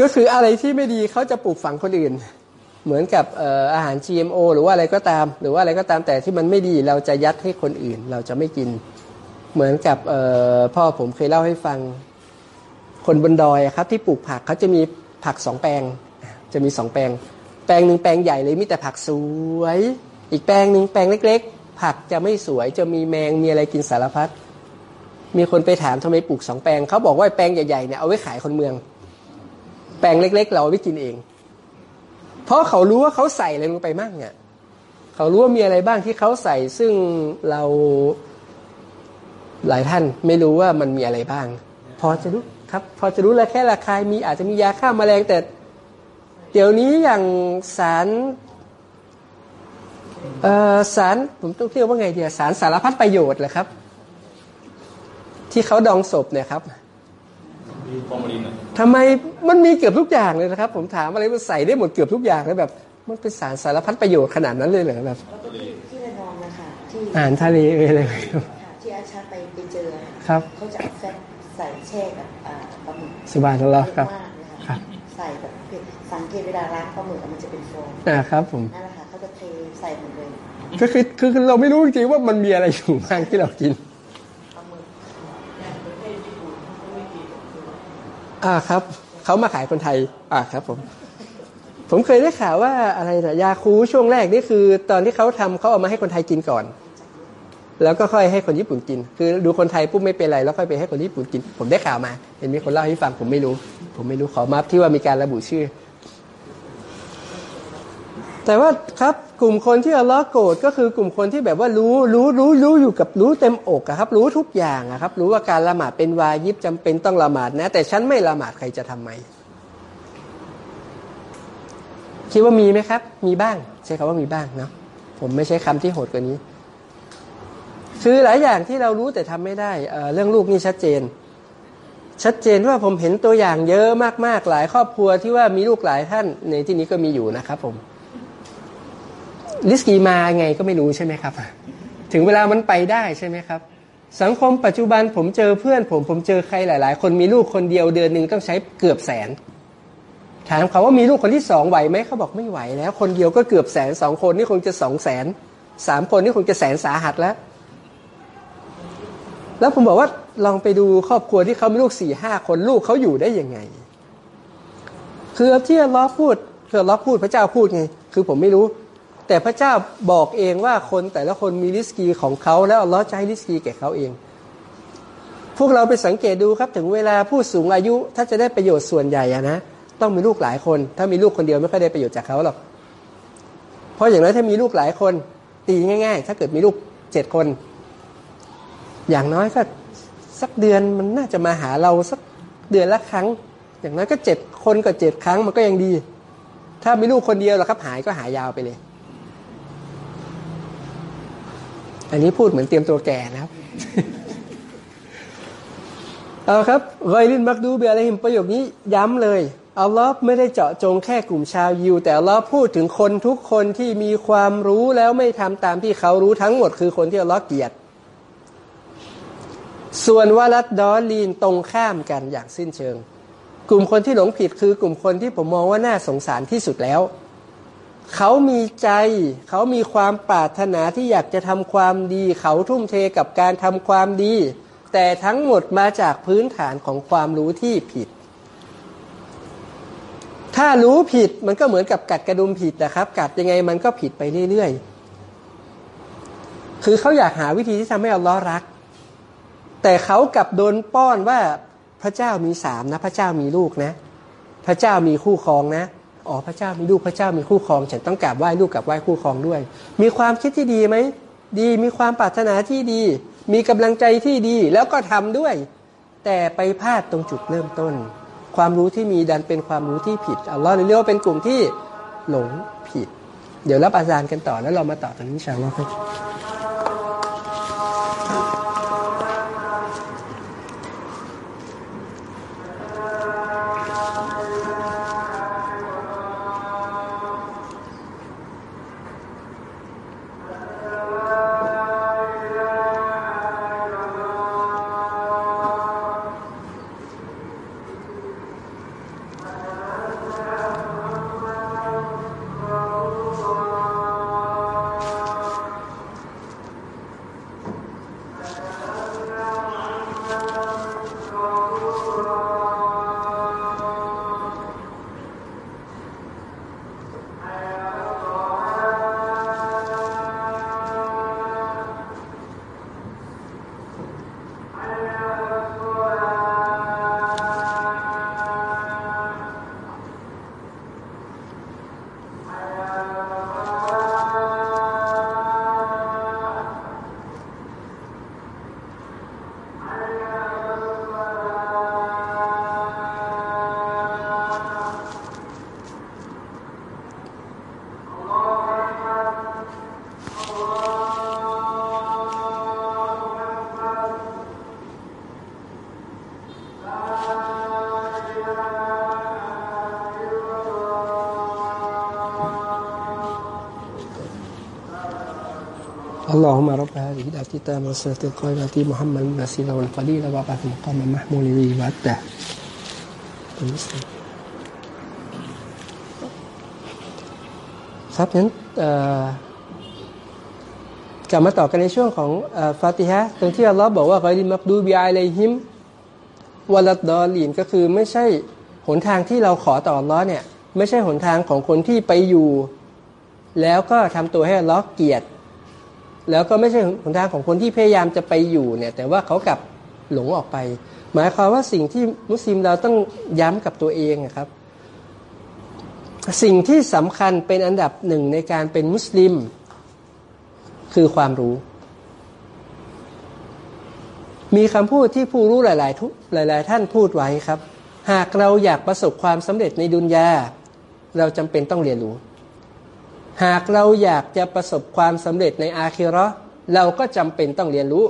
ก็คืออะไรที่ไม่ดีเขาจะปลูกฝังคนอื่น เหมือนกับเอ่ออาหาร GMO หรือว่าอะไรก็ตาม หรือว่าอะไรก็ตามแต่ที่มันไม่ดีเราจะยัดให้คนอื่น เราจะไม่กิน เหมือนกับเอ่อพ่อผมเคยเล่าให้ฟังคนบนดอยอะครับที่ปลูกผักเขาจะมีผักสองแปลง จะมีสองแปลง แปลงหนึ่งแปลงใหญ่เลยมีแต่ผักสวย อีกแปลงหนึ่งแปลงเล็ก ๆ ผักจะไม่สวยจะมีแมงมีอะไรกินสารพัด มีคนไปถามทำไมปลูกสองแปลงเขาบอกว่าแปลงใหญ่ๆเนี่ยเอาไว้ขายคนเมือง แปลงเล็ก ๆ เราเอาไว้กินเอง เพราะเขารู้ว่าเขาใส่อะไรลงไปมั่งเนี่ยเขารู้ว่ามีอะไรบ้างที่เขาใส่ซึ่งเราหลายท่านไม่รู้ว่ามันมีอะไรบ้าง พอจะรู้ครับ พอจะรู้แล้วแค่ราคา มีอาจจะมียาฆ่าแมลงแต่ เดี๋ยวนี้อย่างสารเอ่อสารผมต้องเรียกว่าไงเดียสารสารพัดประโยชน์เหรอครับ ที่เขาดองศพเนี่ยครับฟอร์มาลินอะทำไมมันมีเกือบทุกอย่างเลยนะครับ ผมถามอะไรมันใส่ได้หมดเกือบทุกอย่างเลยแบบ มันเป็นสารสารพัดประโยชน์ขนาดนั้นเลยเหรอแบบที่ระนองนะคะที่อาหารทะเลเอยอะไรค่ะที่อาชาไปไปเจอค่ะครับเขาจะเอาแฟตใส่แช่กับอ่าปลาหมึกสุบานอัลลอฮ์เยอะครับมากเลยครัค่ะบใส่แบบสังเกตเวลาล้างปลาหมึกอะมันจะเป็นฟองอ่าครับ ผมนั่นแหละค่ะเขาจะเทใส่หมดเลยก็คือคือคือเราไม่รู้จริงๆว่ามันมีอะไรอยู่บ้างที่เรากิน ปลาหมึก อ่าครับ เขามาขายคนไทย อ่าครับผม ผมเคยได้ข่าวว่าอะไรนะยาคูช่วงแรกนี่คือ ตอนที่เขาทำเขาเอามาให้คนไทยกินก่อน แล้วก็ค่อยให้คนญี่ปุ่นกิน คือดูคนไทยปุ๊บไม่เป็นไรแล้วค่อยไปให้คนญี่ปุ่นกิน ผมได้ข่าวมา เห็นมีคนเล่าให้ฟังผมไม่รู้ ผมไม่รู้ขอมาที่ว่ามีการระบุชื่อ แต่ว่าครับกลุ่มคนที่อัลเลอฮ์โกรธก็คือกลุ่มคนที่แบบว่ารู้รู้รู้รู้อยู่กับรู้เต็มอกอะครับ รู้ทุกอย่างอะครับ รู้ว่าการละหมาดเป็นวาญิบจำเป็นต้องละหมาดนะ แต่ฉันไม่ละหมาดใครจะทำไมคิดว่ามีไหมครับ มีบ้าง ใช้คำว่ามีบ้างเนาะผมไม่ใช้คำที่โหดกว่านี้ คือหลายอย่างที่เรารู้แต่ทำไม่ได้เเรื่องลูกนี่ชัดเจน ชัดเจนว่าผมเห็นตัวอย่างเยอะมากๆหลายครอบครัวที่ว่ามีลูกหลายท่านในที่นี้ก็มีอยู่นะครับผม ลิสกีมาไงก็ไม่รู้ใช่ไหมครับ ถึงเวลามันไปได้ใช่ไหมครับ สังคมปัจจุบันผมเจอเพื่อน ผมผมเจอใครหลาย ๆ คนมีลูกคนเดียวเดือนหนึ่งต้องใช้เกือบแสน ถามเขาว่ามีลูกคนที่สองไหวไหมเขาบอกไม่ไหวแล้ว คนเดียวก็เกือบแสนสองคนนี่คงจะสองแสนสามคนนี่คงจะแสนสาหัสแล้ว แล้วผมบอกว่าลองไปดูครอบครัวที่เขามีลูกสี่ห้าคนลูกเขาอยู่ได้ยังไง คือที่ลเลอพูดคือลเลอพูดพระเจ้าพูดไงคือผมไม่รู้ แต่พระเจ้าบอกเองว่าคนแต่ละคนมีริสกีของเขาแล้วอัลลอฮ์จะให้ริสกีแก่เขาเอง พวกเราไปสังเกตดูครับถึงเวลาผู้สูงอายุถ้าจะได้ประโยชน์ส่วนใหญ่อะนะต้องมีลูกหลายคน ถ้ามีลูกคนเดียวไม่ค่อยได้ประโยชน์จากเขาหรอกเพราะอย่างน้อยถ้ามีลูกหลายคนตีง่าย ๆ ถ้าเกิดมีลูกเจ็ดคน อย่างน้อยก็สักเดือนมันน่าจะมาหาเราสักเดือนละครั้ง อย่างน้อยก็เจ็ดคนก็เจ็ดครั้งมันก็ยังดี ถ้ามีลูกคนเดียวหรอครับหายก็หายยาวไปเลย อันนี้พูดเหมือนเตรียมตัวแก่นะครับ เอาครับรอยลินมักดูเบียอะไรหิมประโยคนี้ย้ำเลยอัลลอฮ์ไม่ได้เจาะจงแค่กลุ่มชาวยิว แต่อัลลอฮ์พูดถึงคนทุกคนที่มีความรู้แล้วไม่ทำตามที่เขารู้ทั้งหมดคือคนที่อัลลอฮ์เกียดส่วนวาลัดดอลีนตรงข้ามกันอย่างสิ้นเชิง กลุ่มคนที่หลงผิดคือกลุ่มคนที่ผมมองว่าน่าสงสารที่สุดแล้ว เขามีใจ เขามีความปรารถนาที่อยากจะทำความดี เขาทุ่มเทกับการทำความดี แต่ทั้งหมดมาจากพื้นฐานของความรู้ที่ผิด ถ้ารู้ผิดมันก็เหมือนกับกัดกระดุมผิดนะครับ กัดยังไงมันก็ผิดไปเรื่อยๆ คือเขาอยากหาวิธีที่ทำให้อัลลอฮ์รัก แต่เขากลับโดนป้อนว่าพระเจ้ามีสามนะ พระเจ้ามีลูกนะ พระเจ้ามีคู่ครองนะ อ๋อพระเจ้ามีลูกพระเจ้ามีคู่ครอง ฉันต้องกราบไหว้ลูกกราบไหว้คู่ครองด้วย มีความคิดที่ดีไหมดีมีความปรารถนาที่ดี มีกำลังใจที่ดีแล้วก็ทำด้วย แต่ไปพลาดตรงจุดเริ่มต้น ความรู้ที่มีดันเป็นความรู้ที่ผิดอัลลอฮ์เลยเรียกว่าเป็นกลุ่มที่หลงผิด เดี๋ยวรับอาจารย์กันต่อแล้วเรามาต่อตรงนี้ชาอัลลอฮ์ครับ اللهم رب هذه الدعوة التامة والصلاة القائمة محمد الوسيلة والفضيلة وبعث مقام محمول به وعده المسلم ครับงั้นเอ่อกลับมาต่อกันในช่วงของเอ่อฟาติฮะห์ตรงที่อัลลอฮ์บอกว่าไกอริมักดูบิอาลัยฮิมวะลัดดอลีนก็คือไม่ใช่หนทางที่เราขอต่ออัลลอฮ์เนี่ย ไม่ใช่หนทางของคนที่ไปอยู่ แล้วก็ทำตัวให้อัลลอฮ์เกลียด แล้วก็ไม่ใช่หนทางของคนที่พยายามจะไปอยู่เนี่ยแต่ว่าเขากลับหลงออกไป หมายความว่าสิ่งที่มุสลิมเราต้องย้ำกับตัวเองนะครับ สิ่งที่สำคัญเป็นอันดับหนึ่งในการเป็นมุสลิม คือความรู้ มีคำพูดที่ผู้รู้หลาย ๆ ทุกหลาย ๆ ท่านพูดไว้ครับ หากเราอยากประสบความสำเร็จในดุนยาเราจำเป็นต้องเรียนรู้ หากเราอยากจะประสบความสำเร็จในอาคิราะห์เราก็จำเป็นต้องเรียนรู้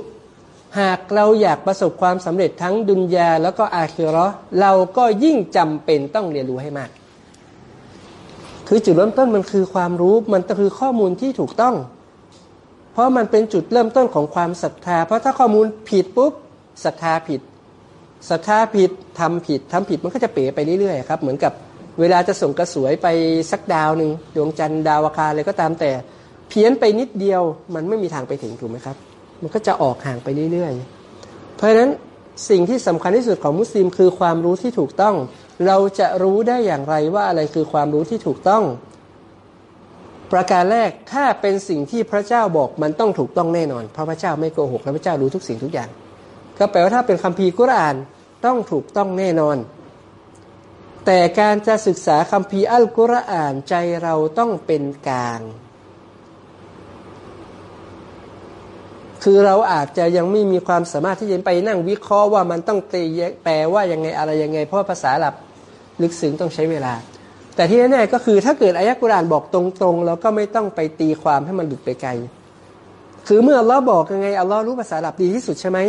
หากเราอยากประสบความสำเร็จทั้งดุนยาแล้วก็อาคิราะห์เราก็ยิ่งจำเป็นต้องเรียนรู้ให้มาก คือจุดเริ่มต้นมันคือความรู้มันคือข้อมูลที่ถูกต้อง เพราะมันเป็นจุดเริ่มต้นของความศรัทธา เพราะถ้าข้อมูลผิดปุ๊บศรัทธาผิดศรัทธาผิดทำผิดทำผิดมันก็จะเป๋ไปเรื่อยๆครับเหมือนกับ เวลาจะส่งกระสวยไปสักดาวหนึ่งดวงจันทร์ดาวอังคาอะไรก็ตามแต่ เพี้ยนไปนิดเดียวมันไม่มีทางไปถึงถูกไหมครับ มันก็จะออกห่างไปเรื่อยๆ เพราะฉะนั้นสิ่งที่สำคัญที่สุดของมุสลิมคือความรู้ที่ถูกต้อง เราจะรู้ได้อย่างไรว่าอะไรคือความรู้ที่ถูกต้อง ประการแรกถ้าเป็นสิ่งที่พระเจ้าบอกมันต้องถูกต้องแน่นอน เพราะพระเจ้าไม่โกหกและพระเจ้ารู้ทุกสิ่งทุกอย่าง ก็แปลว่าถ้าเป็นคัมภีร์กุรอานต้องถูกต้องแน่นอน แต่การจะศึกษาคัมภีร์อัลกุรอานใจเราต้องเป็นกลาง คือเราอาจจะยังไม่มีความสามารถที่จะไปนั่งวิเคราะห์ว่ามันต้องตีแปลว่ายังไงอะไรยังไง เพราะภาษาหลับลึกซึ้งต้องใช้เวลา แต่ที่แน่ๆก็คือถ้าเกิดอายะกุรอานบอกตรงๆเราก็ไม่ต้องไปตีความให้มันหลุดไปไกลคือเมื่ออัลลอฮ์บอกยังไงอัลลอฮ์รู้ภาษาหลับดีที่สุดใช่ไหม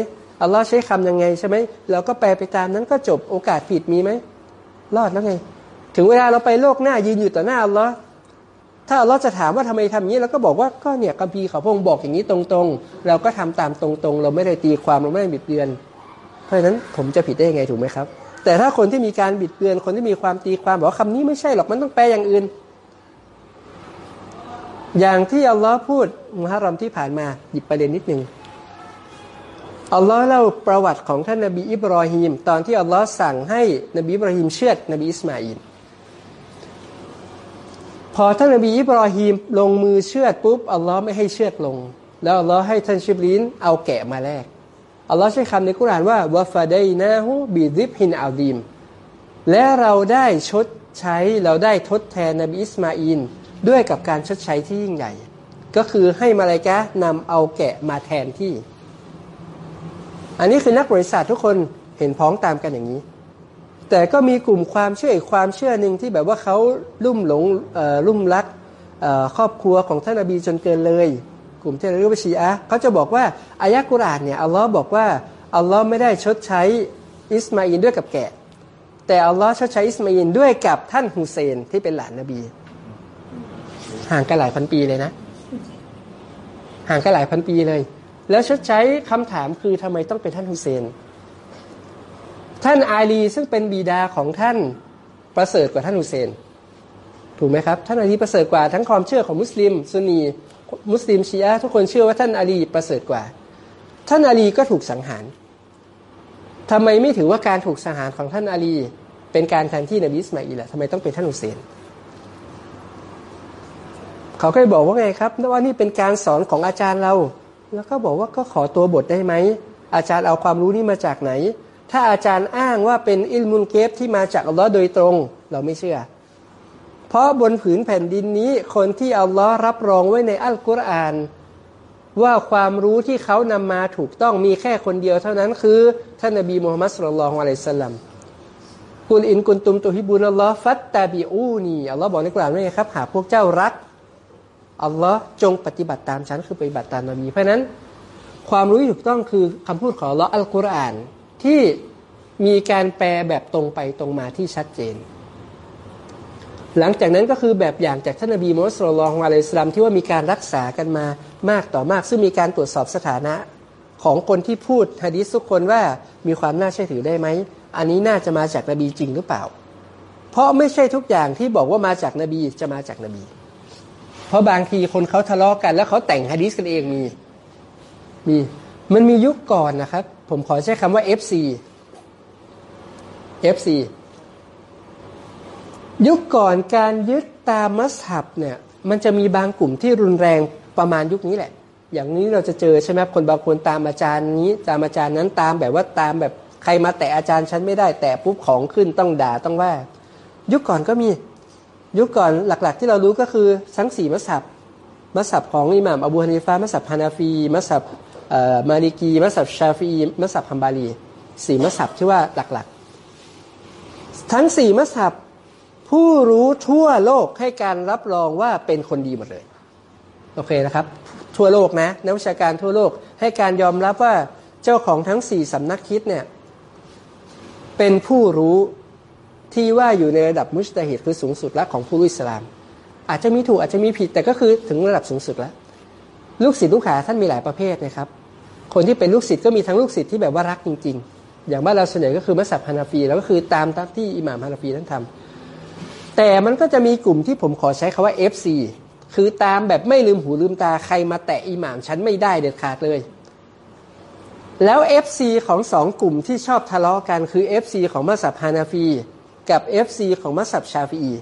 อัลลอฮ์ใช้คำยังไงใช่ไหมเราก็แปลไปตามนั้นก็จบโอกาสผิดมีไหม รอดแล้วไง ถึงเวลาเราไปโลกหน้ายืนอยู่ต่อหน้าอัลลอฮ์ถ้าอัลลอฮ์จะถามว่าทำไมทำอย่างนี้เราก็บอกว่าก็เนี่ยกัมภีเขาพงบอกอย่างนี้ตรงๆ เราก็ทำตามตรงๆ เราไม่ได้ตีความเราไม่ได้บิดเบือน เพราะฉะนั้นผมจะผิดได้ยังไงถูกไหมครับ แต่ถ้าคนที่มีการบิดเบือนคนที่มีความตีความบอกว่าคำนี้ไม่ใช่หรอกมันต้องแปลอย่างอื่น อย่างที่อัลลอฮ์พูดมุฮัรรอมที่ผ่านมาหยิบประเด็นนิดนึง อัลลอฮ์เล่าประวัติของท่านนบีอิบรอฮีมตอนที่อัลลอฮ์สั่งให้นบีอิบรอฮีมเชือดนบีอิสมาอิลพอท่านนบีอิบรอฮีมลงมือเชือดปุ๊บอัลลอฮ์ไม่ให้เชือดลง แล้วอัลลอฮ์ให้ท่านญิบรีลเอาแกะมาแลกอัลลอฮ์ใช้คำในกุรอานว่าوفديناه بذبح عظيمและเราได้ชดใช้เราได้ทดแทนนบีอิสมาอินด้วยกับการชดใช้ที่ยิ่งใหญ่ ก็คือให้มาลายกะนำเอาแกะมาแทนที่ อันนี้คือนักบริษัททุกคนเห็นพ้องตามกันอย่างนี้ แต่ก็มีกลุ่มความเชื่ออีกความเชื่อหนึ่งที่แบบว่าเขาลุ่มหลงลุ่มรักครอบครัวของท่านนบีจนเกินเลย กลุ่มที่เรียกว่าชีอะห์เขาจะบอกว่าอายะกุรอานเนี่ยอัลลอฮ์บอกว่าอัลลอฮ์ไม่ได้ชดใช้อิสมาอีลด้วยกับแกะ แต่อัลลอฮ์ชดใช้อิสมาอีลด้วยกับท่านฮุเซนที่เป็นหลานนบี ห่างกันหลายพันปีเลยนะ ห่างกันหลายพันปีเลย แล้วชดใช้คำถามคือทำไมต้องเป็นท่านฮุเซน ท่านอาลีซึ่งเป็นบิดาของท่านประเสริฐกว่าท่านฮุเซน ถูกไหมครับ ท่านอาลีประเสริฐกว่าทั้งความเชื่อของมุสลิมซุนนีมุสลิมชีอะทุกคนเชื่อว่าท่านอาลีประเสริฐกว่า ท่านอาลีก็ถูกสังหารทำไมไม่ถือว่าการถูกสังหารของท่านอาลี เป็นการแทนที่นบีอิสมาอิลล่ะทำไมต้องเป็นท่านฮุเซนเขาก็เลยบอกว่าไงครับว่านี่เป็นการสอนของอาจารย์เรา แล้วก็บอกว่าก็ขอตัวบทได้ไหม อาจารย์เอาความรู้นี้มาจากไหน ถ้าอาจารย์อ้างว่าเป็นอิลมุนเกฟที่มาจากอัลลอฮ์โดยตรง เราไม่เชื่อ เพราะบนผืนแผ่นดินนี้ คนที่อัลลอฮ์รับรองไว้ในอัลกุรอาน ว่าความรู้ที่เขานำมาถูกต้องมีแค่คนเดียวเท่านั้นคือ ท่านนบีมูฮัมมัดสุลลัลลอฮุอะลัยฮิสลัมกุลอินกุนตุมตุฮิบุนอัลลอฮ์ฟัตตาบิอูนีอัลลอฮ์บอกในกุรอานว่าไงครับ หากพวกเจ้ารัก อัลลอฮ์จงปฏิบัติตามฉันคือปฏิบัติตามนบีเพราะนั้นความรู้ที่ถูกต้องคือคำพูดของอัลลอฮ์อัลกุรอานที่มีการแปลแบบตรงไปตรงมาที่ชัดเจน หลังจากนั้นก็คือแบบอย่างจากท่านนบีมูฮัมมัดสุลลัลลอฮุอะลัยสลามที่ว่ามีการรักษากันมามากต่อมาก ซึ่งมีการตรวจสอบสถานะของคนที่พูดฮะดีษทุกคนว่ามีความน่าเชื่อถือได้ไหม อันนี้น่าจะมาจากนบีจริงหรือเปล่า เพราะไม่ใช่ทุกอย่างที่บอกว่ามาจากนบีจะมาจากนบี เพราะบางทีคนเขาทะเลาะกัน แล้วเขาแต่งฮะดีษกันเองมีมีมันมียุคก่อนนะครับ ผมขอใช้คำว่า FC FC ยุคก่อนการยึดตามมัสฮับเนี่ย มันจะมีบางกลุ่มที่รุนแรงประมาณยุคนี้แหละ อย่างนี้เราจะเจอใช่ไหมคนบางคนตามอาจารย์นี้ ตามอาจารย์นั้นตามแบบว่าตามแบบใครมาแตะอาจารย์ฉันไม่ได้ แตะปุ๊บของขึ้นต้องด่าต้องว่า ยุคก่อนก็มี ยุคก่อนหลัก ๆ ที่เรารู้ก็คือทั้งสี่มัสฮับมัสฮับของอิหม่ามอบูฮานิฟามัสฮับฮานาฟีมัสฮับมาลิกีมัสฮับชาฟีมัสฮับฮัมบารีสี่มัสฮับที่ว่าหลักๆ ทั้งสี่มัสฮับผู้รู้ทั่วโลกให้การรับรองว่าเป็นคนดีหมดเลย โอเคนะครับ ทั่วโลกนะนักวิชาการทั่วโลกให้การยอมรับว่าเจ้าของทั้งสี่สำนักคิดเนี่ยเป็นผู้รู้ ที่ว่าอยู่ในระดับมุสตาฮิดคือสูงสุดแล้วของผู้อิสลาม อาจจะมีถูกอาจจะมีผิดแต่ก็คือถึงระดับสูงสุดแล้ว ลูกศิษย์ลูกหาท่านมีหลายประเภทนะครับ คนที่เป็นลูกศิษย์ก็มีทั้งลูกศิษย์ที่แบบว่ารักจริง ๆ อย่างบ้านเราส่วนใหญ่ก็คือมัสยิดฮานาฟีแล้วก็คือตามตามที่อิหม่ามฮานาฟีท่านทำแต่มันก็จะมีกลุ่มที่ผมขอใช้คาว่า FC คือตามแบบไม่ลืมหูลืมตาใครมาแตะอิหม่ามฉันไม่ได้เด็ดขาดเลยแล้ว FC ของสองกลุ่มที่ชอบทะเลาะกันคือ FC ของมัสยิดฮานาฟี กับ FC ของมัสยิดชาฟีอี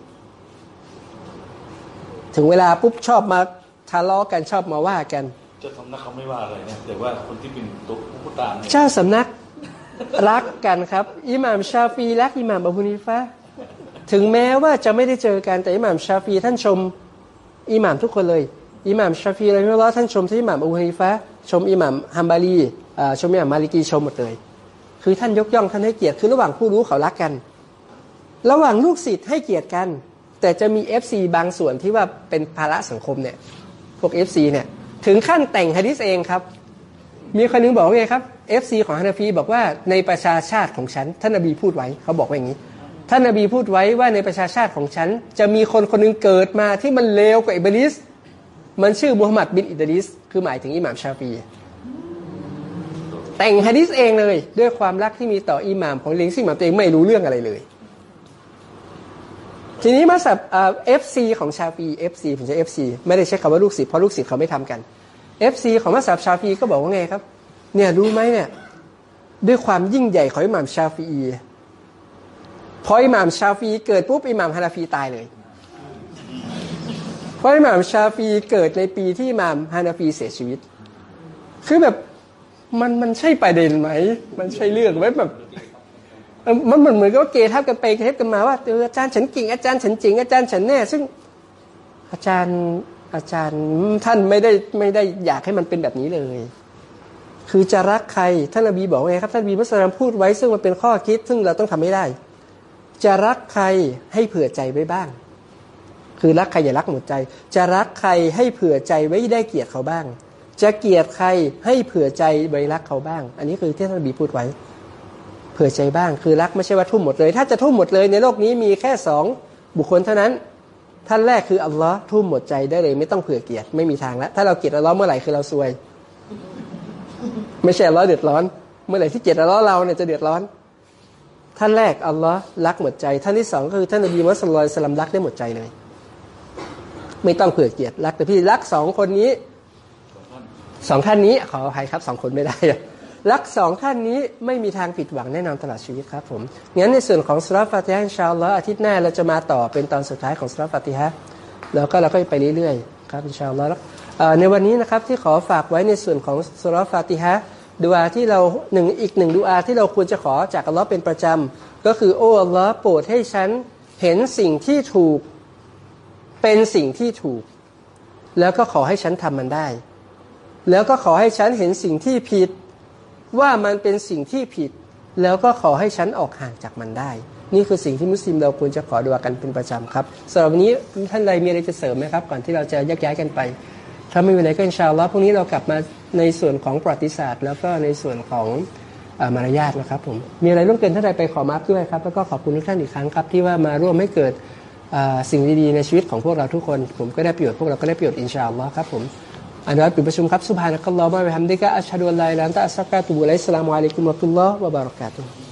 ถึงเวลาปุ๊บชอบมาทะเลาะกันชอบมาว่ากัน เจ้าสำนักเขาไม่ว่าอะไรนะแต่ว่าคนที่เป็นตัวผู้ตามเนี่ยเจ้าสำนักรักกันครับ อิหม่ามชาฟีรักอิหม่ามอบูนิฟะถึงแม้ว่าจะไม่ได้เจอกันแต่อิหม่ามชาฟีท่านชมอิหม่ามทุกคนเลย อิหม่ามชาฟีอะไรไม่รู้ท่านชมที่อิหม่ามอบูนิฟะชมอิหม่ามฮัมบารีอ่าชมอิหม่ามมาลิกีชมหมดเลย คือท่านยกย่องท่านให้เกียรติคือระหว่างผู้รู้เขารักกัน ระหว่างลูกศิษย์ให้เกียรติกัน แต่จะมี FC บางส่วนที่ว่าเป็นภาระสังคมเนี่ย พวก FC เนี่ยถึงขั้นแต่งฮะดิษเองครับ มีคนหนึงบอกว่าไงครับ FC ของฮานาฟีบอกว่าในประชาชาติของฉันท่านนบีพูดไว้เขาบอกว่าอย่างนี้ท่านนบีพูดไว้ว่าในประชาชาติของฉัน จะมีคนคนหนึงเกิดมาที่มันเลวกว่าอิบลิสมันชื่อมูฮัมหมัดบินอิดริสคือหมายถึงอิหม่ามชาฟี แต่งฮะดิษเองเลย ด้วยความรักที่มีต่ออิหม่ามของเลงซึ่งอิหม่ามตัวเองไม่รู้เรื่องอะไรเลย ทีนี้มัซฮับ FC ของชาฟี FC ผมจะ FC ไม่ได้ใช้คำว่าลูกศิษย์เพราะลูกศิษย์เขาไม่ทำกัน FC ของมัซฮับชาฟีก็บอกว่าไงครับ เนี่ยรู้ไหมเนี่ยด้วยความยิ่งใหญ่ของอิหม่ามชาฟีพออิหม่ามชาฟีเกิดปุ๊บอิหม่ามฮานาฟีตายเลยเพราะอิหม่ามชาฟีเกิดในปีที่อิหม่ามฮานาฟีเสียชีวิต คือแบบมันมันใช่ประเด็นไหม มันใช่เรื่องไหมแบบ มันเหมือนเหมือนกับว่าเกทับกันไปเกทับกันมาว่าอาจารย์ฉันเก่งอาจารย์ฉันจริงอาจารย์ฉันแน่ ซึ่งอาจารย์อาจารย์ท่านไม่ได้ไม่ได้อยากให้มันเป็นแบบนี้เลย คือจะรักใครท่านนบีบอกไงครับท่านนบีมุสลิมพูดไว้ซึ่งมันเป็นข้อคิด ซึ่งเราต้องทำให้ได้ จะรักใครให้เผื่อใจไว้บ้าง คือรักใครอย่ารักหมดใจ จะรักใครให้เผื่อใจไว้ได้เกียดเขาบ้าง จะเกียดใครให้เผื่อใจไว้รักเขาบ้าง อันนี้คือที่ท่านนบีพูดไว้ เผื่อใจบ้างคือรักไม่ใช่ว่าทุ่มหมดเลย ถ้าจะทุ่มหมดเลยในโลกนี้มีแค่สองบุคคลเท่านั้น ท่านแรกคืออัลลอฮ์ทุ่มหมดใจได้เลย ไม่ต้องเผื่อเกียรติไม่มีทางแล้วถ้าเราเกียดอัลลอฮ์เมื่อไหร่คือเราซวย ไม่ใช่อัลลอฮ์เดือดร้อน เมื่อไหร่ที่เกียดอัลลอฮ์เราเนี่ยจะเดือดร้อน ท่านแรกอัลลอฮ์รักหมดใจ ท่านที่สองก็คือท่านนบีมุฮัมมัดสุลลัลสลัมรักได้หมดใจเลย ไม่ต้องเผื่อเกียรติรักแต่พี่รักสองคนนี้สองท่านนี้ขออภัยครับสองคนไม่ได้ รักสองท่านนี้ไม่มีทางผิดหวังแน่นอนตลอดชีวิตครับผมงั้นในส่วนของสุรฟาติฮะชาลลอฮ์อาทิตย์หน้าเราจะมาต่อเป็นตอนสุดท้ายของสุรฟาติฮะแล้วก็เราก็ไปเรื่อยๆครับอินชาอัลลอฮ์แล้วในวันนี้นะครับที่ขอฝากไว้ในส่วนของสุรฟาติฮะดูอาที่เราหนึ่งอีกหนึ่งดูอาที่เราควรจะขอจากอัลลอฮ์เป็นประจำก็คือโอ้อัลลอฮ์โปรดให้ฉันเห็นสิ่งที่ถูกเป็นสิ่งที่ถูก แล้วก็ขอให้ฉันทำมันได้ แล้วก็ขอให้ฉันเห็นสิ่งที่ผิด ว่ามันเป็นสิ่งที่ผิด แล้วก็ขอให้ฉันออกห่างจากมันได้ นี่คือสิ่งที่มุสลิมเราควรจะขอดูอากันเป็นประจำครับสำหรับวันนี้ท่านใดมีอะไรจะเสริมไหมครับ ก่อนที่เราจะแยกย้ายกันไป ถ้าไม่มีอะไรก็อินชาอัลลอฮ์พรุ่งนี้เรากลับมาในส่วนของประวัติศาสตร์ แล้วก็ในส่วนของอมารยาทนะครับผมมีอะไรร่วมเกินท่านใดไปขอมาร์คด้วยครับแล้วก็ขอบคุณทุกท่านอีกครั้งครับที่ว่ามาร่วมให้เกิดสิ่งดีๆในชีวิตของพวกเราทุกคน ผมก็ได้ประโยชน์พวกเราก็ได้ประโยชน์อินชาอัลลอฮ์ครับผม อันนี้ปิดประชุมครับสุบฮานะกั